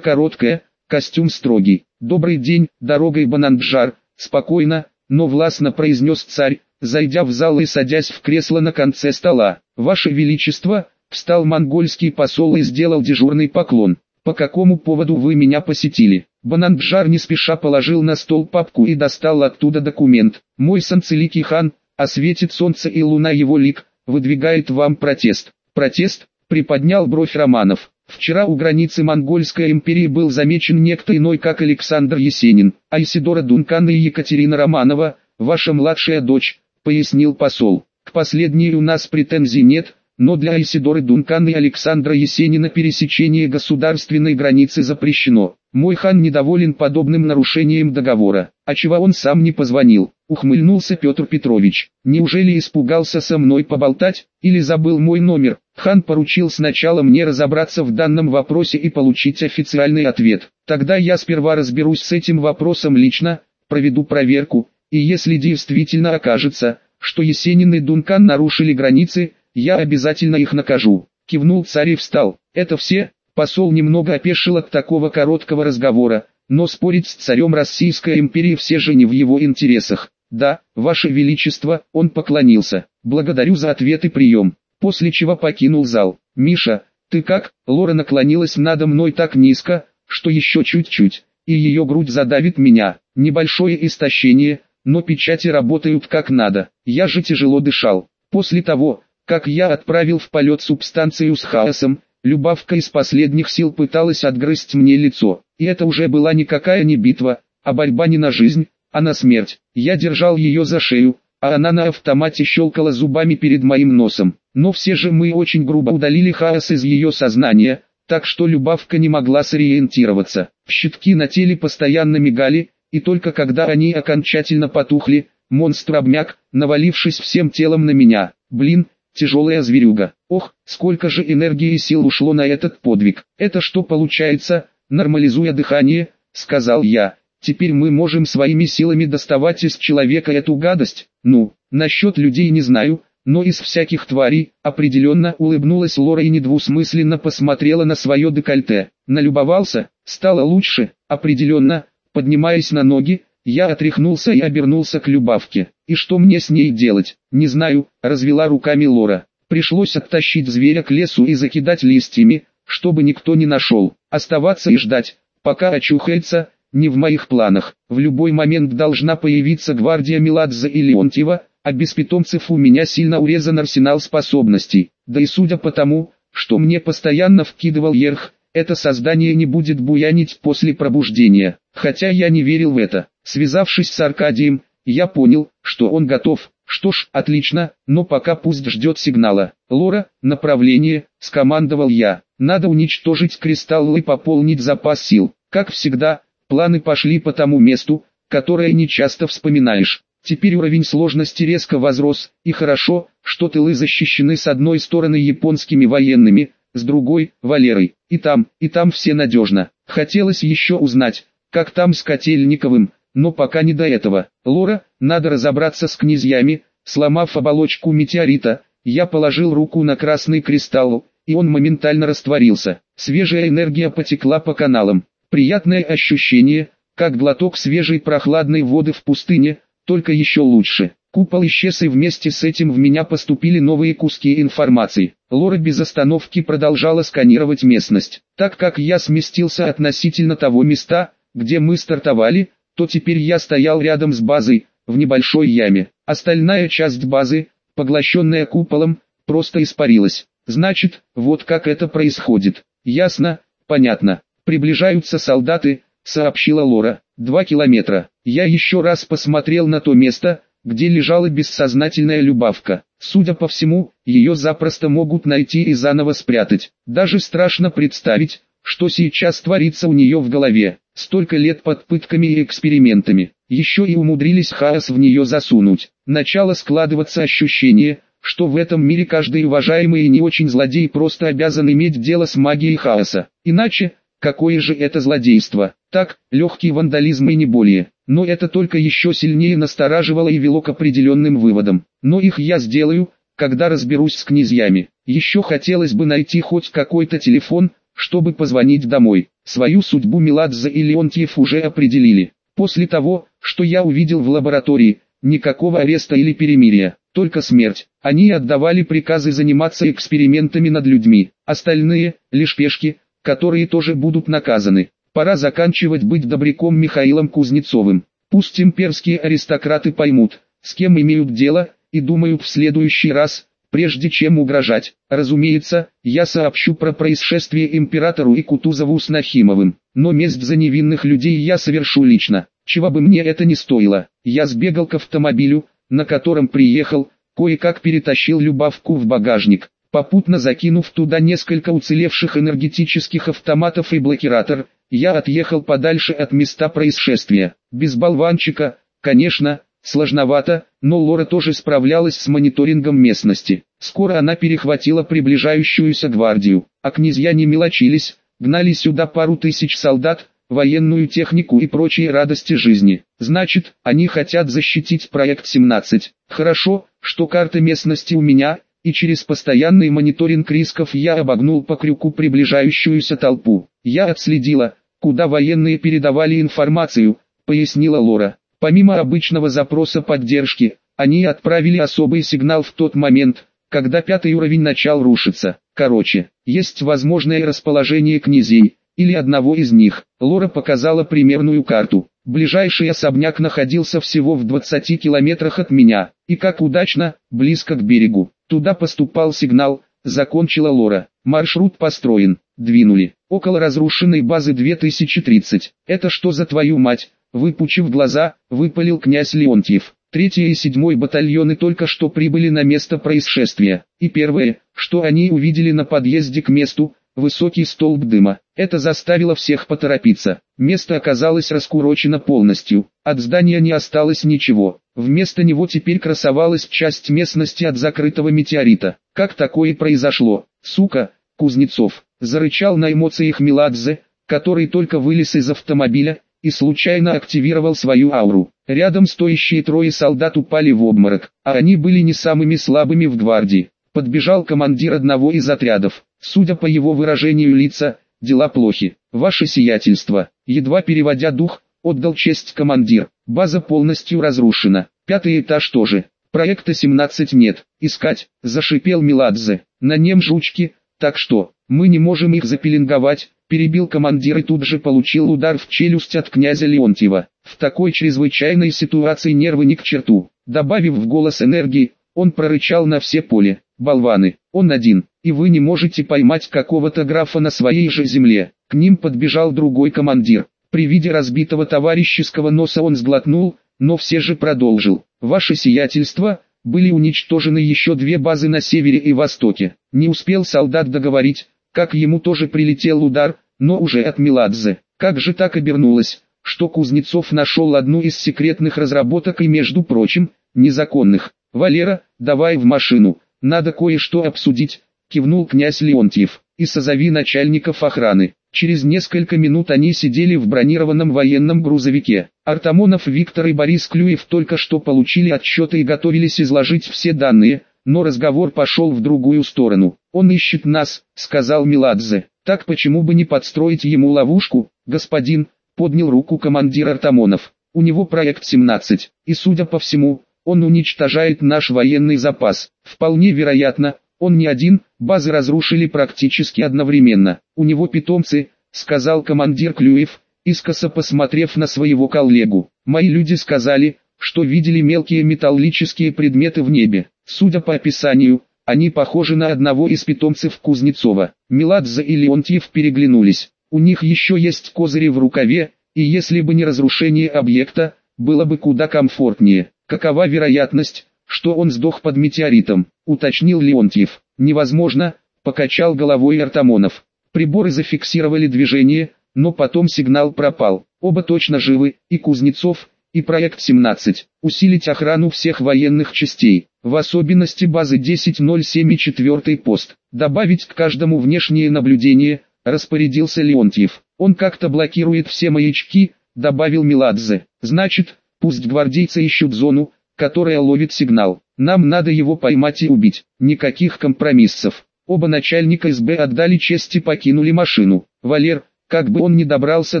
короткая, костюм строгий. «Добрый день, дорогой Бананджар», спокойно, но властно произнес царь, зайдя в зал и садясь в кресло на конце стола. «Ваше Величество», встал монгольский посол и сделал дежурный поклон. «По какому поводу вы меня посетили?» Бананджар не спеша положил на стол папку и достал оттуда документ. «Мой санцеликий хан, осветит солнце и луна его лик, выдвигает вам протест». «Протест?» — приподнял бровь Романов. Вчера у границы Монгольской империи был замечен некто иной как Александр Есенин, а Исидора Дункан и Екатерина Романова, ваша младшая дочь, пояснил посол. К последней у нас претензий нет, но для Исидоры Дункан и Александра Есенина пересечение государственной границы запрещено. Мой хан недоволен подобным нарушением договора, а чего он сам не позвонил. Ухмыльнулся Петр Петрович. Неужели испугался со мной поболтать, или забыл мой номер? Хан поручил сначала мне разобраться в данном вопросе и получить официальный ответ. Тогда я сперва разберусь с этим вопросом лично, проведу проверку, и если действительно окажется, что Есенин и Дункан нарушили границы, я обязательно их накажу. Кивнул царь и встал. Это все? Посол немного опешил от такого короткого разговора, но спорить с царем Российской империи все же не в его интересах. Да, ваше величество, он поклонился. Благодарю за ответ и прием. После чего покинул зал. Миша, ты как? Лора наклонилась надо мной так низко, что еще чуть-чуть, и ее грудь задавит меня. Небольшое истощение, но печати работают как надо. Я же тяжело дышал. После того, как я отправил в полет субстанцию с хаосом, Любавка из последних сил пыталась отгрызть мне лицо. И это уже была никакая не битва, а борьба не на жизнь, а на смерть. Я держал ее за шею, а она на автомате щелкала зубами перед моим носом. Но все же мы очень грубо удалили хаос из ее сознания, так что Любавка не могла сориентироваться. Щитки на теле постоянно мигали, и только когда они окончательно потухли, монстр обмяк, навалившись всем телом на меня. Блин, тяжелая зверюга. Ох, сколько же энергии и сил ушло на этот подвиг. Это что получается, нормализуя дыхание, сказал я. Теперь мы можем своими силами доставать из человека эту гадость. Ну, насчет людей не знаю, но из всяких тварей, определенно улыбнулась Лора и недвусмысленно посмотрела на свое декольте. Налюбовался, стало лучше, определенно, поднимаясь на ноги, я отряхнулся и обернулся к Любавке. И что мне с ней делать? Не знаю, развела руками Лора. Пришлось оттащить зверя к лесу и закидать листьями, чтобы никто не нашел. Оставаться и ждать, пока очухается, не в моих планах. В любой момент должна появиться гвардия Меладзе и Леонтьева, а без питомцев у меня сильно урезан арсенал способностей. Да и судя по тому, что мне постоянно вкидывал Ерх, это создание не будет буянить после пробуждения. Хотя я не верил в это. Связавшись с Аркадием, я понял, что он готов. Что ж, отлично, но пока пусть ждет сигнала. Лора, направление, скомандовал я. Надо уничтожить кристаллы и пополнить запас сил. Как всегда, планы пошли по тому месту, которое не часто вспоминаешь. Теперь уровень сложности резко возрос, и хорошо, что тылы защищены с одной стороны японскими военными, с другой – Валерой. И там, и там все надежно. Хотелось еще узнать, как там с Котельниковым, но пока не до этого. Лора, надо разобраться с князьями, сломав оболочку метеорита, я положил руку на красный кристалл, и он моментально растворился. Свежая энергия потекла по каналам. Приятное ощущение, как глоток свежей прохладной воды в пустыне, только еще лучше. Купол исчез и вместе с этим в меня поступили новые куски информации. Лора без остановки продолжала сканировать местность. Так как я сместился относительно того места, где мы стартовали, то теперь я стоял рядом с базой, в небольшой яме. Остальная часть базы, поглощенная куполом, просто испарилась. Значит, вот как это происходит. Ясно, понятно. Приближаются солдаты, сообщила Лора. Два километра. Я еще раз посмотрел на то место, где лежала бессознательная Любавка. Судя по всему, ее запросто могут найти и заново спрятать. Даже страшно представить, что сейчас творится у нее в голове. Столько лет под пытками и экспериментами. Еще и умудрились хаос в нее засунуть. Начало складываться ощущение, что в этом мире каждый уважаемый и не очень злодей просто обязан иметь дело с магией хаоса. Иначе, какое же это злодейство? Так, легкий вандализм и не более. Но это только еще сильнее настораживало и вело к определенным выводам. Но их я сделаю, когда разберусь с князьями. Еще хотелось бы найти хоть какой-то телефон, чтобы позвонить домой. Свою судьбу Меладзе и Леонтьев уже определили. После того, что я увидел в лаборатории, никакого ареста или перемирия, только смерть. Они отдавали приказы заниматься экспериментами над людьми, остальные – лишь пешки, которые тоже будут наказаны. Пора заканчивать быть добряком Михаилом Кузнецовым. Пусть имперские аристократы поймут, с кем имеют дело, и думают в следующий раз, прежде чем угрожать. Разумеется, я сообщу про происшествие императору и Кутузову с Нахимовым, но месть за невинных людей я совершу лично, чего бы мне это ни стоило. Я сбегал к автомобилю, на котором приехал, кое-как перетащил Любавку в багажник, попутно закинув туда несколько уцелевших энергетических автоматов и блокиратор, я отъехал подальше от места происшествия. Без болванчика, конечно, Сложновато, но Лора тоже справлялась с мониторингом местности. Скоро она перехватила приближающуюся гвардию, а князья не мелочились, гнали сюда пару тысяч солдат, военную технику и прочие радости жизни. Значит, они хотят защитить проект 17. Хорошо, что карта местности у меня, и через постоянный мониторинг рисков я обогнул по крюку приближающуюся толпу. Я отследила, куда военные передавали информацию, пояснила Лора. Помимо обычного запроса поддержки, они отправили особый сигнал в тот момент, когда пятый уровень начал рушиться. Короче, есть возможное расположение князей, или одного из них. Лора показала примерную карту. Ближайший особняк находился всего в 20 километрах от меня, и как удачно, близко к берегу. Туда поступал сигнал, закончила Лора. Маршрут построен, двинули. Около разрушенной базы 2030. Это что за твою мать? Выпучив глаза, выпалил князь Леонтьев. Третий и седьмой батальоны только что прибыли на место происшествия. И первое, что они увидели на подъезде к месту, высокий столб дыма. Это заставило всех поторопиться. Место оказалось раскурочено полностью. От здания не осталось ничего. Вместо него теперь красовалась часть местности от закрытого метеорита. Как такое произошло? Сука, Кузнецов, зарычал на эмоциях Меладзе, который только вылез из автомобиля, и случайно активировал свою ауру. Рядом стоящие трое солдат упали в обморок, а они были не самыми слабыми в гвардии. Подбежал командир одного из отрядов. Судя по его выражению лица, дела плохи. Ваше сиятельство, едва переводя дух, отдал честь командир. База полностью разрушена. Пятый этаж тоже. Проекта 17 нет. Искать, зашипел Миладзе. На нем жучки, так что, мы не можем их запеленговать, перебил командир и тут же получил удар в челюсть от князя Леонтьева. В такой чрезвычайной ситуации нервы не к черту. Добавив в голос энергии, он прорычал на все поле. «Болваны, он один, и вы не можете поймать какого-то графа на своей же земле». К ним подбежал другой командир. При виде разбитого товарищеского носа он сглотнул, но все же продолжил. «Ваше сиятельство, были уничтожены еще две базы на севере и востоке». Не успел солдат договорить, как ему тоже прилетел удар, но уже от Меладзе. Как же так обернулось, что Кузнецов нашел одну из секретных разработок и, между прочим, незаконных. «Валера, давай в машину, надо кое-что обсудить», — кивнул князь Леонтьев, — «и созови начальников охраны». Через несколько минут они сидели в бронированном военном грузовике. Артамонов Виктор и Борис Клюев только что получили отчеты и готовились изложить все данные, но разговор пошел в другую сторону. «Он ищет нас», — сказал Меладзе. «Так почему бы не подстроить ему ловушку, господин?» — поднял руку командир Артамонов. «У него проект 17, и судя по всему, он уничтожает наш военный запас. Вполне вероятно, он не один, базы разрушили практически одновременно. У него питомцы», — сказал командир Клюев, искоса посмотрев на своего коллегу. «Мои люди сказали, что видели мелкие металлические предметы в небе. Судя по описанию, они похожи на одного из питомцев Кузнецова. Меладзе и Леонтьев переглянулись. У них еще есть козыри в рукаве, и если бы не разрушение объекта, было бы куда комфортнее. Какова вероятность, что он сдох под метеоритом, уточнил Леонтьев. Невозможно, покачал головой Артамонов. Приборы зафиксировали движение, но потом сигнал пропал. Оба точно живы, и Кузнецов, И проект 17. Усилить охрану всех военных частей, в особенности базы 1007 и 4 пост. Добавить к каждому внешнее наблюдение, распорядился Леонтьев. Он как-то блокирует все маячки, добавил Меладзе. Значит, пусть гвардейцы ищут зону, которая ловит сигнал. Нам надо его поймать и убить. Никаких компромиссов. Оба начальника СБ отдали честь и покинули машину. Валер, как бы он ни добрался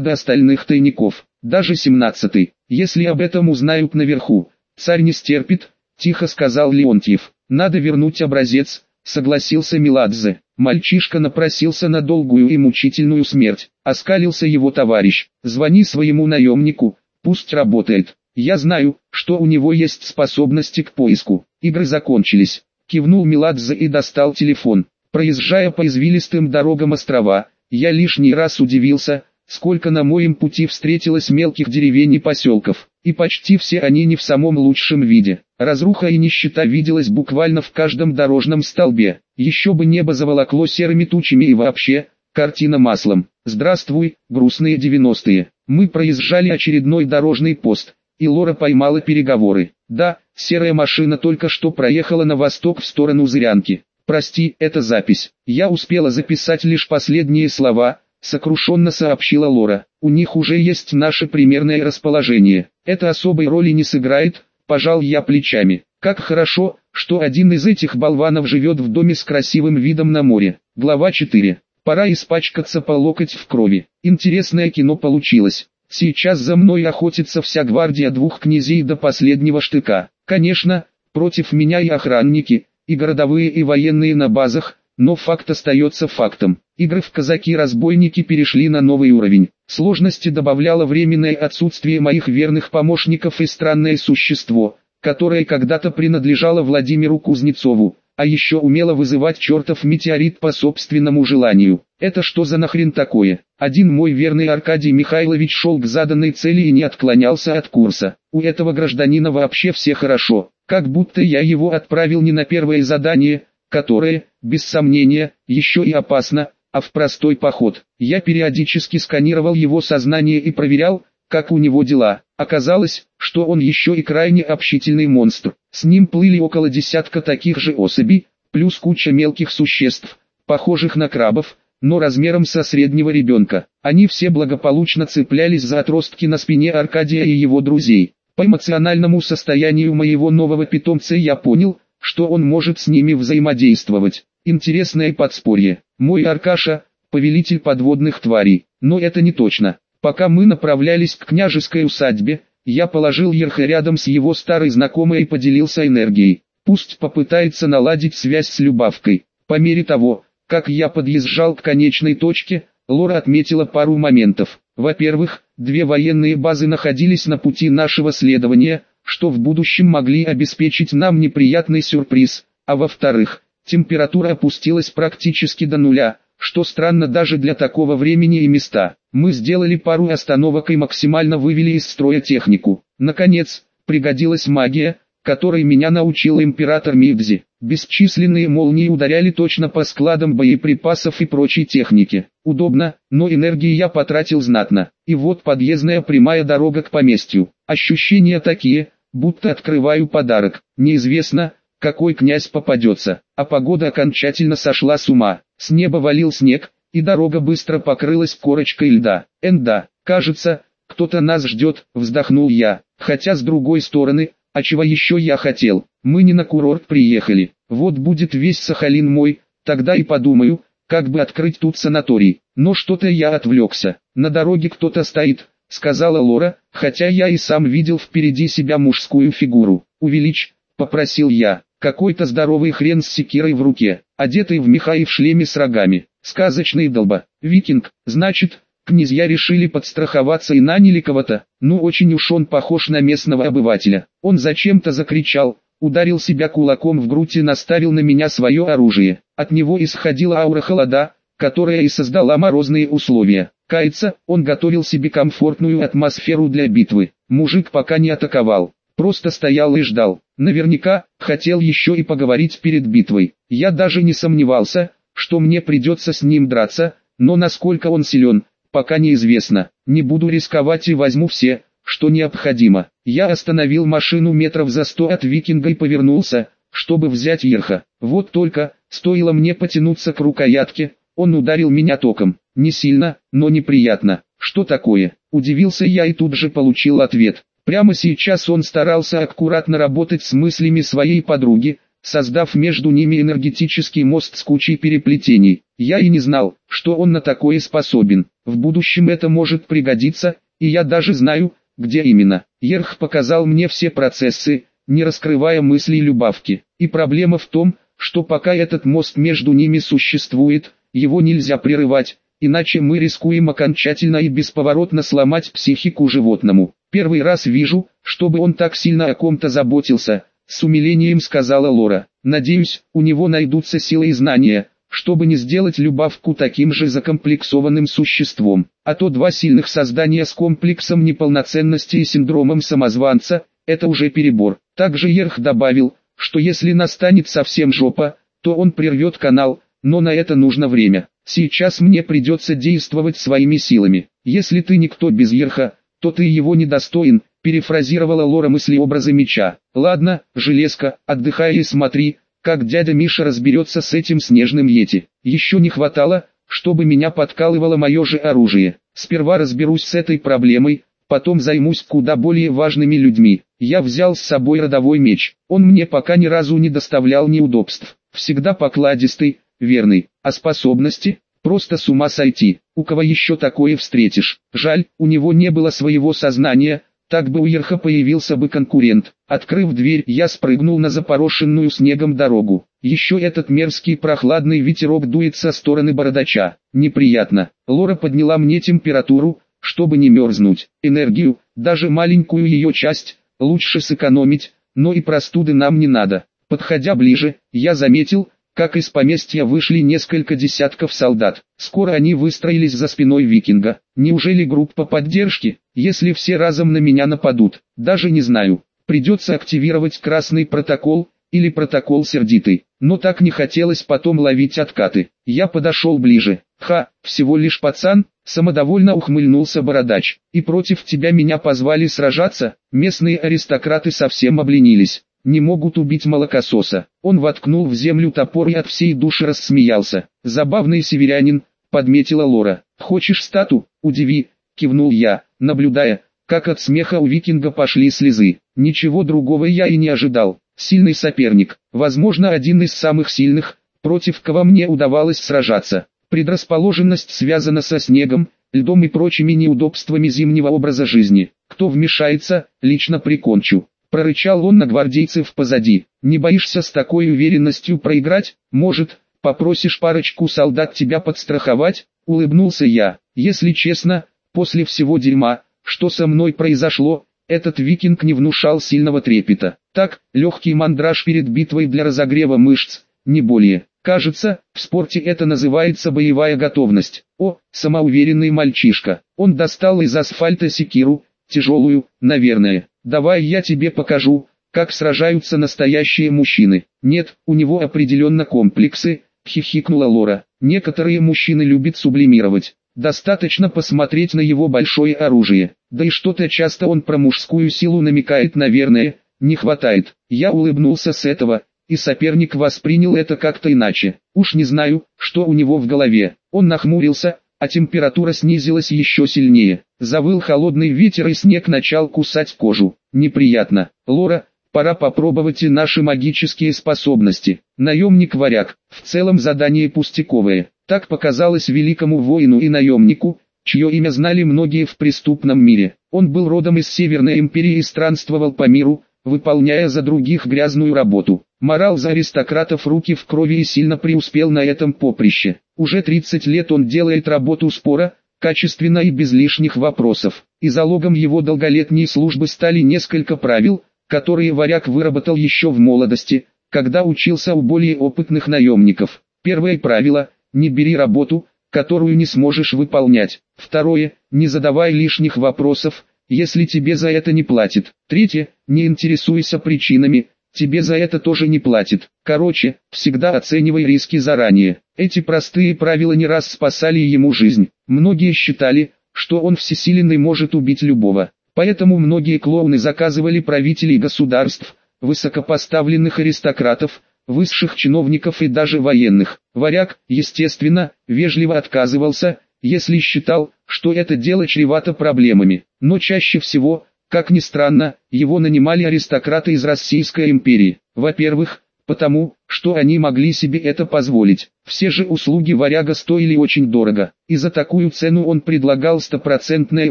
до остальных тайников, даже семнадцатый, если об этом узнают наверху, царь не стерпит, тихо сказал Леонтьев. Надо вернуть образец, согласился Миладзе. Мальчишка напросился на долгую и мучительную смерть. Оскалился его товарищ. Звони своему наемнику, пусть работает. Я знаю, что у него есть способности к поиску. Игры закончились. Кивнул Миладзе и достал телефон. Проезжая по извилистым дорогам острова, я лишний раз удивился, сколько на моем пути встретилось мелких деревень и поселков, и почти все они не в самом лучшем виде. Разруха и нищета виделась буквально в каждом дорожном столбе. Еще бы небо заволокло серыми тучами и вообще, картина маслом. Здравствуй, грустные девяностые. Мы проезжали очередной дорожный пост, и Лора поймала переговоры. Да, серая машина только что проехала на восток в сторону Зырянки. Прости, это запись. Я успела записать лишь последние слова, сокрушенно сообщила Лора. У них уже есть наше примерное расположение. Это особой роли не сыграет, пожал я плечами. Как хорошо, что один из этих болванов живет в доме с красивым видом на море. Глава 4. Пора испачкаться по локоть в крови. Интересное кино получилось. Сейчас за мной охотится вся гвардия двух князей до последнего штыка. Конечно, против меня и охранники, и городовые и военные на базах, но факт остается фактом. Игры в казаки-разбойники перешли на новый уровень. Сложности добавляло временное отсутствие моих верных помощников и странное существо, которое когда-то принадлежало Владимиру Кузнецову, а еще умело вызывать чертов метеорит по собственному желанию. Это что за нахрен такое? Один мой верный Аркадий Михайлович шел к заданной цели и не отклонялся от курса. У этого гражданина вообще все хорошо, как будто я его отправил не на первое задание, которое, без сомнения, еще и опасно, а в простой поход. Я периодически сканировал его сознание и проверял, как у него дела. Оказалось, что он еще и крайне общительный монстр. С ним плыли около десятка таких же особей, плюс куча мелких существ, похожих на крабов, но размером со среднего ребенка. Они все благополучно цеплялись за отростки на спине Аркадия и его друзей. По эмоциональному состоянию моего нового питомца я понял, что он может с ними взаимодействовать. Интересное подспорье. Мой Аркаша, повелитель подводных тварей, но это не точно. Пока мы направлялись к княжеской усадьбе, я положил Ерха рядом с его старой знакомой и поделился энергией. Пусть попытается наладить связь с Любавкой. По мере того, как я подъезжал к конечной точке, Лора отметила пару моментов. Во-первых, две военные базы находились на пути нашего следования, что в будущем могли обеспечить нам неприятный сюрприз. А во-вторых, температура опустилась практически до нуля, что странно даже для такого времени и места. Мы сделали пару остановок и максимально вывели из строя технику. Наконец, пригодилась магия, которой меня научил император Мидзи. Бесчисленные молнии ударяли точно по складам боеприпасов и прочей техники. Удобно, но энергии я потратил знатно. И вот подъездная прямая дорога к поместью. Ощущения такие, будто открываю подарок. Неизвестно, какой князь попадется, а погода окончательно сошла с ума. С неба валил снег, и дорога быстро покрылась корочкой льда. Энда, кажется, кто-то нас ждет, вздохнул я. Хотя с другой стороны, а чего еще я хотел? Мы не на курорт приехали. Вот будет весь Сахалин мой, тогда и подумаю, как бы открыть тут санаторий. Но что-то я отвлекся. На дороге кто-то стоит, сказала Лора, хотя я и сам видел впереди себя мужскую фигуру. Увеличь, попросил я. Какой-то здоровый хрен с секирой в руке, одетый в меха и в шлеме с рогами. Сказочный долба. Викинг, значит, князья решили подстраховаться и наняли кого-то. Ну очень уж он похож на местного обывателя. Он зачем-то закричал, ударил себя кулаком в грудь и наставил на меня свое оружие. От него исходила аура холода, которая и создала морозные условия. Кается, он готовил себе комфортную атмосферу для битвы. Мужик пока не атаковал, просто стоял и ждал. Наверняка, хотел еще и поговорить перед битвой. Я даже не сомневался, что мне придется с ним драться, но насколько он силен, пока неизвестно. Не буду рисковать и возьму все, что необходимо. Я остановил машину метров за сто от викинга и повернулся, чтобы взять Ерха. Вот только, стоило мне потянуться к рукоятке, он ударил меня током. Не сильно, но неприятно. Что такое? Удивился я и тут же получил ответ. Прямо сейчас он старался аккуратно работать с мыслями своей подруги, создав между ними энергетический мост с кучей переплетений. Я и не знал, что он на такое способен. В будущем это может пригодиться, и я даже знаю, где именно. Ерх показал мне все процессы, не раскрывая мыслей Любавки. И проблема в том, что пока этот мост между ними существует, его нельзя прерывать, иначе мы рискуем окончательно и бесповоротно сломать психику животному. Первый раз вижу, чтобы он так сильно о ком-то заботился, с умилением сказала Лора. Надеюсь, у него найдутся силы и знания, чтобы не сделать Любавку таким же закомплексованным существом. А то два сильных создания с комплексом неполноценности и синдромом самозванца – это уже перебор. Также Ерх добавил, что если настанет совсем жопа, то он прервет канал, но на это нужно время. Сейчас мне придется действовать своими силами. Если ты никто без Ерха, то ты его недостоин, перефразировала Лора мысли-образы меча. Ладно, железка, отдыхай и смотри, как дядя Миша разберется с этим снежным йети. Еще не хватало, чтобы меня подкалывало мое же оружие. Сперва разберусь с этой проблемой, потом займусь куда более важными людьми. Я взял с собой родовой меч. Он мне пока ни разу не доставлял неудобств. Всегда покладистый, верный. А способности? Просто с ума сойти. У кого еще такое встретишь? Жаль, у него не было своего сознания, так бы у Ерха появился бы конкурент. Открыв дверь, я спрыгнул на запорошенную снегом дорогу. Еще этот мерзкий прохладный ветерок дует со стороны бородача. Неприятно. Лора подняла мне температуру, чтобы не мерзнуть. Энергию, даже маленькую ее часть, лучше сэкономить, но и простуды нам не надо. Подходя ближе, я заметил, как из поместья вышли несколько десятков солдат. Скоро они выстроились за спиной викинга. Неужели группа поддержки, если все разом на меня нападут? Даже не знаю. Придется активировать красный протокол, или протокол сердитый. Но так не хотелось потом ловить откаты. Я подошел ближе. Ха, всего лишь пацан, самодовольно ухмыльнулся бородач. И против тебя меня позвали сражаться? Местные аристократы совсем обленились не могут убить молокососа. Он воткнул в землю топор и от всей души рассмеялся. Забавный северянин, подметила Лора. Хочешь стату? Удиви, кивнул я, наблюдая, как от смеха у викинга пошли слезы. Ничего другого я и не ожидал. Сильный соперник, возможно один из самых сильных, против кого мне удавалось сражаться. Предрасположенность связана со снегом, льдом и прочими неудобствами зимнего образа жизни. Кто вмешается, лично прикончу. Прорычал он на гвардейцев позади. Не боишься с такой уверенностью проиграть? Может, попросишь парочку солдат тебя подстраховать? Улыбнулся я. Если честно, после всего дерьма, что со мной произошло, этот викинг не внушал сильного трепета. Так, легкий мандраж перед битвой для разогрева мышц, не более. Кажется, в спорте это называется боевая готовность. О, самоуверенный мальчишка. Он достал из асфальта секиру, тяжелую, наверное. Давай я тебе покажу, как сражаются настоящие мужчины. Нет, у него определенно комплексы, хихикнула Лора. Некоторые мужчины любят сублимировать. Достаточно посмотреть на его большое оружие. Да и что-то часто он про мужскую силу намекает, наверное, не хватает. Я улыбнулся с этого, и соперник воспринял это как-то иначе. Уж не знаю, что у него в голове. Он нахмурился, а температура снизилась еще сильнее. Завыл холодный ветер и снег начал кусать кожу. Неприятно. Лора, пора попробовать и наши магические способности. Наемник-варяг. В целом задание пустяковое. Так показалось великому воину и наемнику, чье имя знали многие в преступном мире. Он был родом из Северной империи и странствовал по миру, выполняя за других грязную работу. Морал за аристократов руки в крови и сильно преуспел на этом поприще. Уже 30 лет он делает работу спора, качественно и без лишних вопросов. И залогом его долголетней службы стали несколько правил, которые варяг выработал еще в молодости, когда учился у более опытных наемников. Первое правило – не бери работу, которую не сможешь выполнять. Второе – не задавай лишних вопросов, если тебе за это не платят. Третье, не интересуйся причинами, тебе за это тоже не платят. Короче, всегда оценивай риски заранее. Эти простые правила не раз спасали ему жизнь. Многие считали, что он всесилен и может убить любого. Поэтому многие клоуны заказывали правителей государств, высокопоставленных аристократов, высших чиновников и даже военных. Варяг, естественно, вежливо отказывался, если считал, что это дело чревато проблемами. Но чаще всего, как ни странно, его нанимали аристократы из Российской империи. Во-первых, потому, что они могли себе это позволить. Все же услуги варяга стоили очень дорого, и за такую цену он предлагал стопроцентное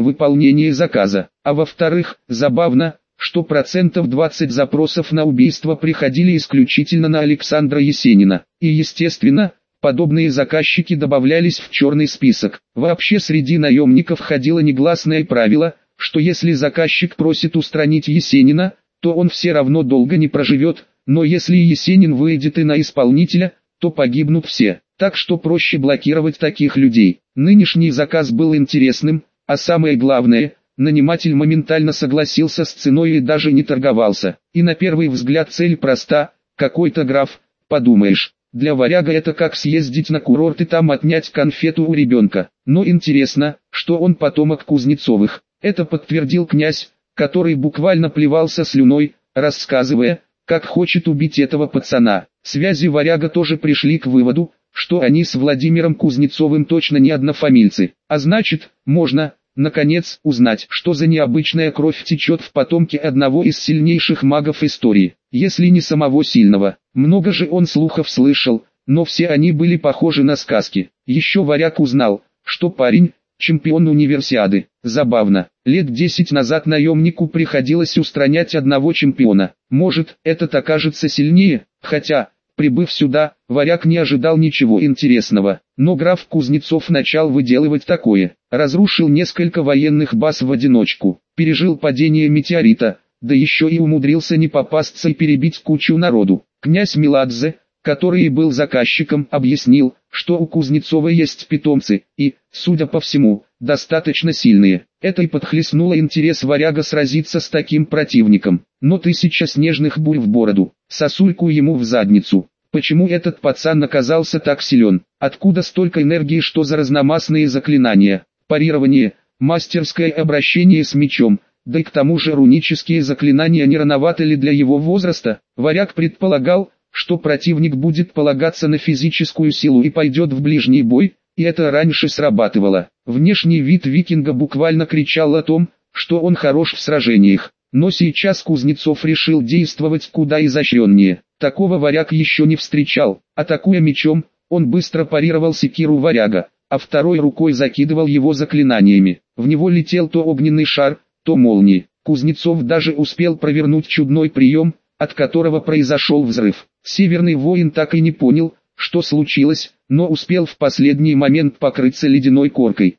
выполнение заказа. А во-вторых, забавно, что процентов 20 запросов на убийство приходили исключительно на Александра Есенина. И естественно, подобные заказчики добавлялись в черный список. Вообще среди наемников ходило негласное правило, что если заказчик просит устранить Есенина, то он все равно долго не проживет, но если Есенин выйдет и на исполнителя, то погибнут все. Так что проще блокировать таких людей. Нынешний заказ был интересным, а самое главное – Наниматель моментально согласился с ценой и даже не торговался. И на первый взгляд цель проста, какой-то граф, подумаешь, для варяга это как съездить на курорт и там отнять конфету у ребенка. Но интересно, что он потомок Кузнецовых. Это подтвердил князь, который буквально плевался слюной, рассказывая, как хочет убить этого пацана. Связи варяга тоже пришли к выводу, что они с Владимиром Кузнецовым точно не однофамильцы. А значит, можно, Наконец, узнать, что за необычная кровь течет в потомке одного из сильнейших магов истории, если не самого сильного. Много же он слухов слышал, но все они были похожи на сказки. Еще варяг узнал, что парень, чемпион универсиады. Забавно, лет десять назад наемнику приходилось устранять одного чемпиона. Может, этот окажется сильнее, хотя, Прибыв сюда, варяг не ожидал ничего интересного, но граф Кузнецов начал выделывать такое. Разрушил несколько военных баз в одиночку, пережил падение метеорита, да еще и умудрился не попасться и перебить кучу народу. Князь Меладзе, который и был заказчиком, объяснил, что у Кузнецова есть питомцы, и, судя по всему, достаточно сильные. Это и подхлестнуло интерес варяга сразиться с таким противником. Но тысяча снежных бурь в бороду, сосульку ему в задницу. Почему этот пацан оказался так силен? Откуда столько энергии, что за разномастные заклинания? Парирование, мастерское обращение с мечом, да и к тому же рунические заклинания не рановаты ли для его возраста? Варяг предполагал, что противник будет полагаться на физическую силу и пойдет в ближний бой, и это раньше срабатывало. Внешний вид викинга буквально кричал о том, что он хорош в сражениях. Но сейчас Кузнецов решил действовать куда изощреннее. Такого варяг еще не встречал. Атакуя мечом, он быстро парировал секиру варяга, а второй рукой закидывал его заклинаниями. В него летел то огненный шар, то молнии. Кузнецов даже успел провернуть чудной прием, от которого произошел взрыв. Северный воин так и не понял, что случилось, но успел в последний момент покрыться ледяной коркой.